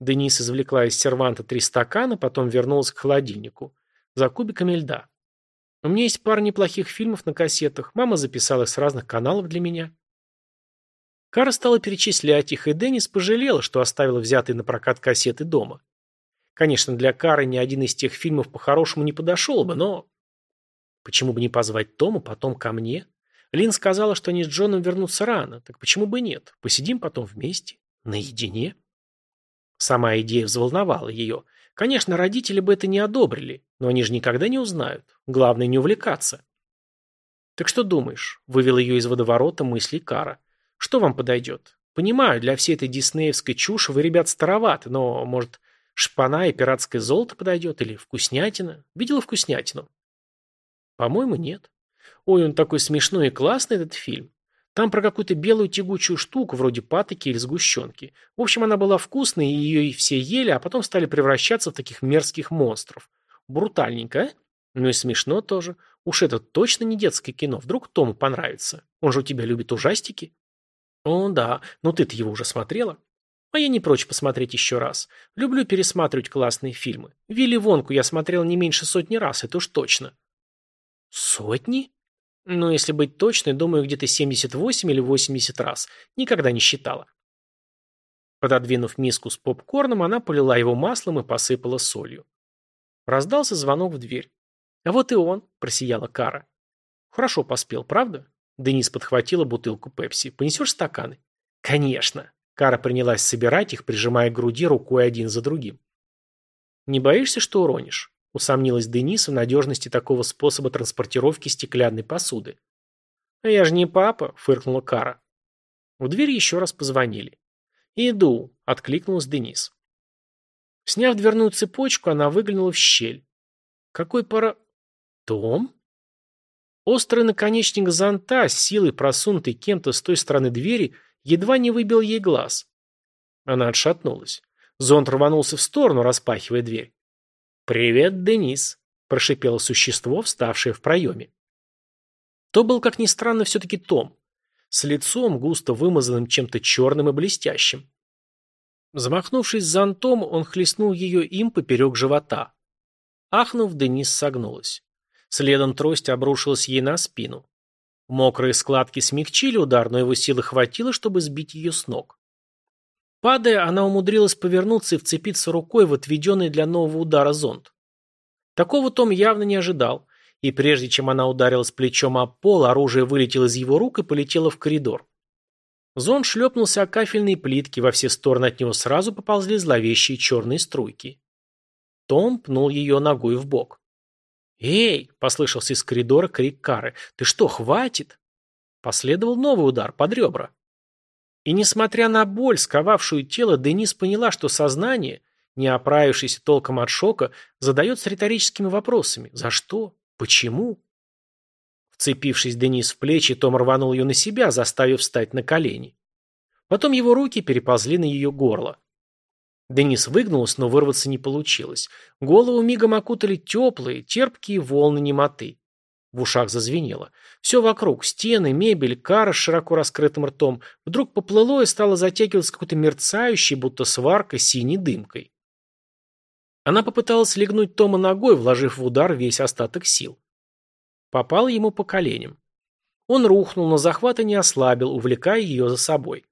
Денис извлекла из серванта три стакана, потом вернулась к холодильнику. За кубиками льда. У меня есть пара неплохих фильмов на кассетах. Мама записала их с разных каналов для меня. Кара стала перечислять их, и Денис пожалела, что оставила взятые на прокат кассеты дома. Конечно, для Кары ни один из тех фильмов по-хорошему не подошел бы, но... Почему бы не позвать Тома потом ко мне? Лин сказала, что они с Джоном вернутся рано, так почему бы нет? Посидим потом вместе, наедине. Сама идея взволновала ее. Конечно, родители бы это не одобрили, но они же никогда не узнают. Главное не увлекаться. «Так что думаешь?» – вывел ее из водоворота мысли Кара. «Что вам подойдет? Понимаю, для всей этой диснеевской чуши вы, ребят, староваты, но, может, шпана и пиратское золото подойдет? Или вкуснятина? Видела вкуснятину?» «По-моему, нет. Ой, он такой смешной и классный, этот фильм. Там про какую-то белую тягучую штуку, вроде патоки или сгущенки. В общем, она была вкусной, и ее и все ели, а потом стали превращаться в таких мерзких монстров. Брутальненько, а? Ну и смешно тоже. Уж это точно не детское кино. Вдруг Тому понравится. Он же у тебя любит ужастики. О, да. Ну ты-то его уже смотрела? А я не прочь посмотреть еще раз. Люблю пересматривать классные фильмы. Вилли Вонку я смотрел не меньше сотни раз, это уж точно. Сотни? Но если быть точной, думаю, где-то 78 или 80 раз. Никогда не считала. Пододвинув миску с попкорном, она полила его маслом и посыпала солью. Раздался звонок в дверь. «А вот и он», – просияла Кара. «Хорошо поспел, правда?» Денис подхватила бутылку пепси. «Понесешь стаканы?» «Конечно». Кара принялась собирать их, прижимая к груди рукой один за другим. «Не боишься, что уронишь?» Усомнилась Денис в надежности такого способа транспортировки стеклянной посуды. «А я же не папа», — фыркнула Кара. В дверь еще раз позвонили. «Иду», — откликнулась Денис. Сняв дверную цепочку, она выглянула в щель. «Какой пора...» «Том?» Острый наконечник зонта, с силой просунутый кем-то с той стороны двери, едва не выбил ей глаз. Она отшатнулась. Зонт рванулся в сторону, распахивая дверь. «Привет, Денис», – прошипело существо, вставшее в проеме. То был, как ни странно, все-таки Том, с лицом, густо вымазанным чем-то черным и блестящим. Замахнувшись зонтом, он хлестнул ее им поперек живота. Ахнув, Денис согнулась. Следом трость обрушилась ей на спину. Мокрые складки смягчили удар, но его силы хватило, чтобы сбить ее с ног. Падая, она умудрилась повернуться и вцепиться рукой в отведенный для нового удара зонт. Такого Том явно не ожидал, и прежде чем она ударилась плечом об пол, оружие вылетело из его рук и полетело в коридор. Зонт шлепнулся о кафельные плитки, во все стороны от него сразу поползли зловещие черные струйки. Том пнул ее ногой в бок. «Эй!» – послышался из коридора крик Кары. «Ты что, хватит?» Последовал новый удар под ребра. И несмотря на боль, сковавшую тело, Денис поняла, что сознание, не оправившись толком от шока, задается риторическими вопросами. За что? Почему? Вцепившись Денис в плечи, Том рванул ее на себя, заставив встать на колени. Потом его руки переползли на ее горло. Денис выгнулась, но вырваться не получилось. Голову мигом окутали теплые, терпкие волны немоты. В ушах зазвенело. Все вокруг, стены, мебель, кара с широко раскрытым ртом, вдруг поплыло и стало затягиваться какой-то мерцающей, будто сварка, синей дымкой. Она попыталась легнуть Тома ногой, вложив в удар весь остаток сил. Попал ему по коленям. Он рухнул, но захвата не ослабил, увлекая ее за собой.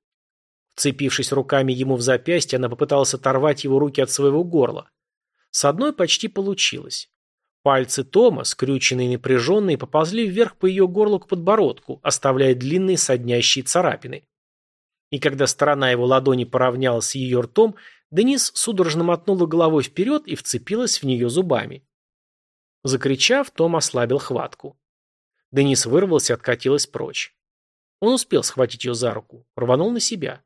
Вцепившись руками ему в запястье, она попыталась оторвать его руки от своего горла. С одной почти получилось. Пальцы Тома, скрюченные и напряженные, поползли вверх по ее горлу к подбородку, оставляя длинные соднящие царапины. И когда сторона его ладони поравнялась с ее ртом, Денис судорожно мотнула головой вперед и вцепилась в нее зубами. Закричав, Том ослабил хватку. Денис вырвался и откатилась прочь. Он успел схватить ее за руку, рванул на себя.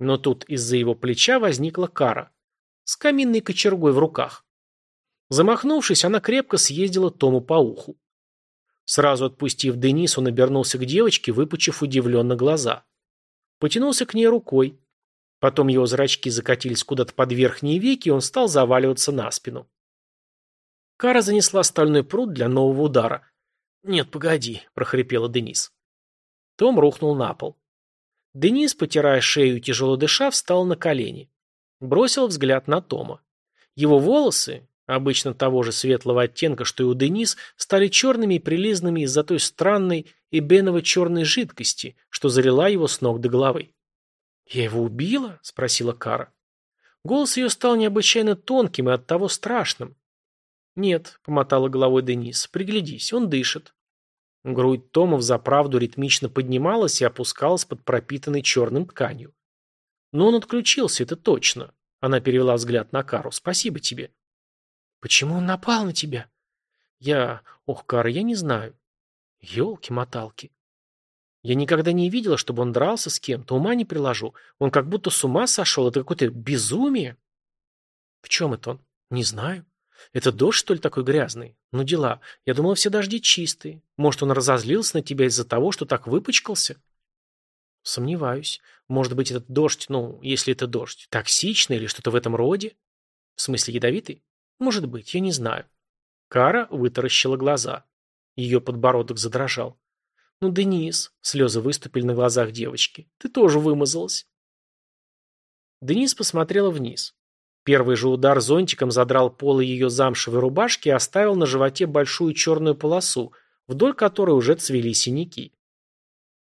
Но тут из-за его плеча возникла кара. С каминной кочергой в руках. Замахнувшись, она крепко съездила Тому по уху. Сразу отпустив Денис, он обернулся к девочке, выпучив удивленно глаза. Потянулся к ней рукой. Потом его зрачки закатились куда-то под верхние веки, и он стал заваливаться на спину. Кара занесла стальной пруд для нового удара. «Нет, погоди», – прохрипела Денис. Том рухнул на пол. Денис, потирая шею и тяжело дыша, встал на колени. Бросил взгляд на Тома. Его волосы, обычно того же светлого оттенка, что и у Денис, стали черными и прилизанными из-за той странной эбеново-черной жидкости, что залила его с ног до головы. «Я его убила?» – спросила Кара. Голос ее стал необычайно тонким и оттого страшным. «Нет», – помотала головой Денис, – «приглядись, он дышит». Грудь Тома взаправду ритмично поднималась и опускалась под пропитанной черным тканью. Но он отключился, это точно. Она перевела взгляд на Кару. Спасибо тебе. Почему он напал на тебя? Я... Ох, Кара, я не знаю. Ёлки-моталки. Я никогда не видела, чтобы он дрался с кем-то, ума не приложу. Он как будто с ума сошел, это какое-то безумие. В чем это он? Не знаю. Это дождь, что ли, такой грязный? Ну дела. Я думала, все дожди чистые. Может, он разозлился на тебя из-за того, что так выпачкался? Сомневаюсь. Может быть, этот дождь, ну, если это дождь, токсичный или что-то в этом роде? В смысле, ядовитый? Может быть, я не знаю. Кара вытаращила глаза. Ее подбородок задрожал. Ну, Денис, слезы выступили на глазах девочки. Ты тоже вымазалась. Денис посмотрела вниз. Первый же удар зонтиком задрал полы ее замшевой рубашки и оставил на животе большую черную полосу, вдоль которой уже цвели синяки.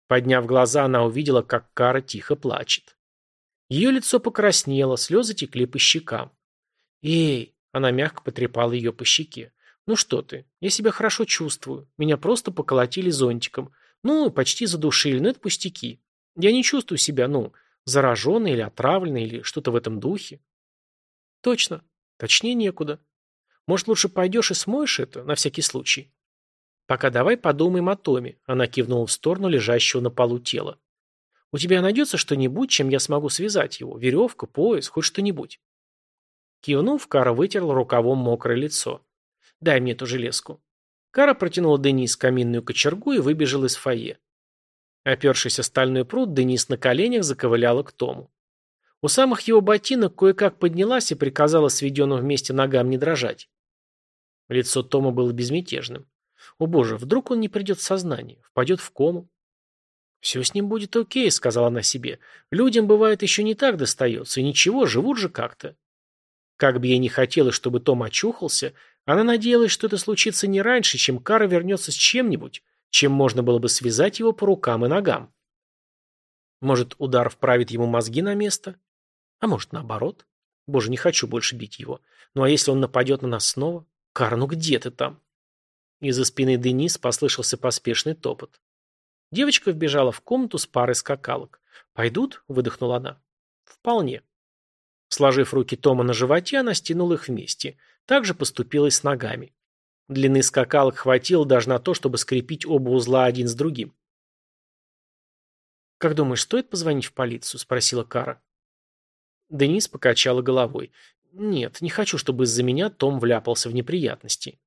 Подняв глаза, она увидела, как Кара тихо плачет. Ее лицо покраснело, слезы текли по щекам. «Эй!» – она мягко потрепала ее по щеке. «Ну что ты? Я себя хорошо чувствую. Меня просто поколотили зонтиком. Ну, почти задушили, но это пустяки. Я не чувствую себя, ну, зараженной или отравленной, или что-то в этом духе. Точно. Точнее некуда. Может, лучше пойдешь и смоешь это, на всякий случай? Пока давай подумаем о Томе. Она кивнула в сторону лежащего на полу тела. У тебя найдется что-нибудь, чем я смогу связать его? Веревка, пояс, хоть что-нибудь. Кивнув, Кара вытерла рукавом мокрое лицо. «Дай мне эту железку». Кара протянула Денис каминную кочергу и выбежала из фойе. Опершись о стальной пруд, Денис на коленях заковыляла к Тому. У самых его ботинок кое-как поднялась и приказала сведенным вместе ногам не дрожать. Лицо Тома было безмятежным. О боже, вдруг он не придет в сознание, впадет в кому. «Все с ним будет окей», — сказала она себе. «Людям, бывает, еще не так достается, и ничего, живут же как-то». Как бы ей не хотелось, чтобы Том очухался, она надеялась, что это случится не раньше, чем Кара вернется с чем-нибудь, чем можно было бы связать его по рукам и ногам. Может, удар вправит ему мозги на место? А может, наоборот? Боже, не хочу больше бить его. Ну а если он нападет на нас снова? Кар, ну где ты там? Из-за спины Денис послышался поспешный топот. Девочка вбежала в комнату с парой скакалок. «Пойдут?» – выдохнула она. «Вполне». Сложив руки Тома на животе, она стянула их вместе. Также поступила и с ногами. Длины скакалок хватило даже на то, чтобы скрепить оба узла один с другим. «Как думаешь, стоит позвонить в полицию?» – спросила Кара. Денис покачала головой. «Нет, не хочу, чтобы из-за меня Том вляпался в неприятности».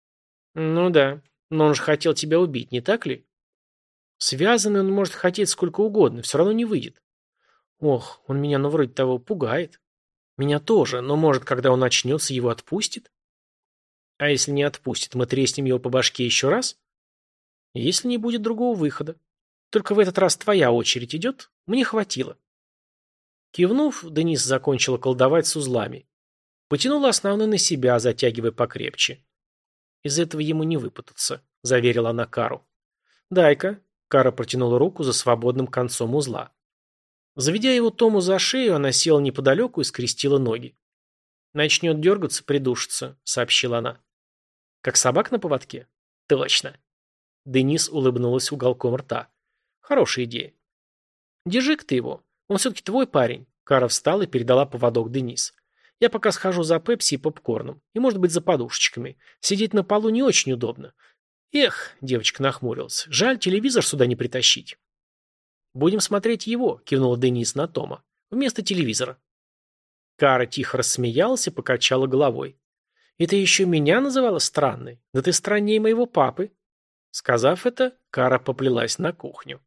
«Ну да, но он же хотел тебя убить, не так ли?» «Связанный он может хотеть сколько угодно, все равно не выйдет». «Ох, он меня, ну, вроде того, пугает». «Меня тоже, но, может, когда он очнется, его отпустит?» «А если не отпустит, мы треснем его по башке еще раз?» «Если не будет другого выхода. Только в этот раз твоя очередь идет, мне хватило». Кивнув, Денис закончила колдовать с узлами. Потянула основной на себя, затягивая покрепче. Из этого ему не выпутаться, заверила она Кару. Дай-ка. Кара протянула руку за свободным концом узла. Заведя его Тому за шею, она села неподалеку и скрестила ноги. «Начнет дергаться, придушится», — сообщила она. «Как собак на поводке?» «Точно». Денис улыбнулась уголком рта. «Хорошая идея». «Держи-ка ты его. Он все-таки твой парень». Кара встала и передала поводок Денис. «Я пока схожу за пепси и попкорном. И, может быть, за подушечками. Сидеть на полу не очень удобно. Эх, девочка нахмурилась. Жаль, телевизор сюда не притащить. Будем смотреть его, кивнула Денис на Тома. Вместо телевизора. Кара тихо рассмеялась и покачала головой. «И ты еще меня называла странной? Да ты страннее моего папы!» Сказав это, Кара поплелась на кухню.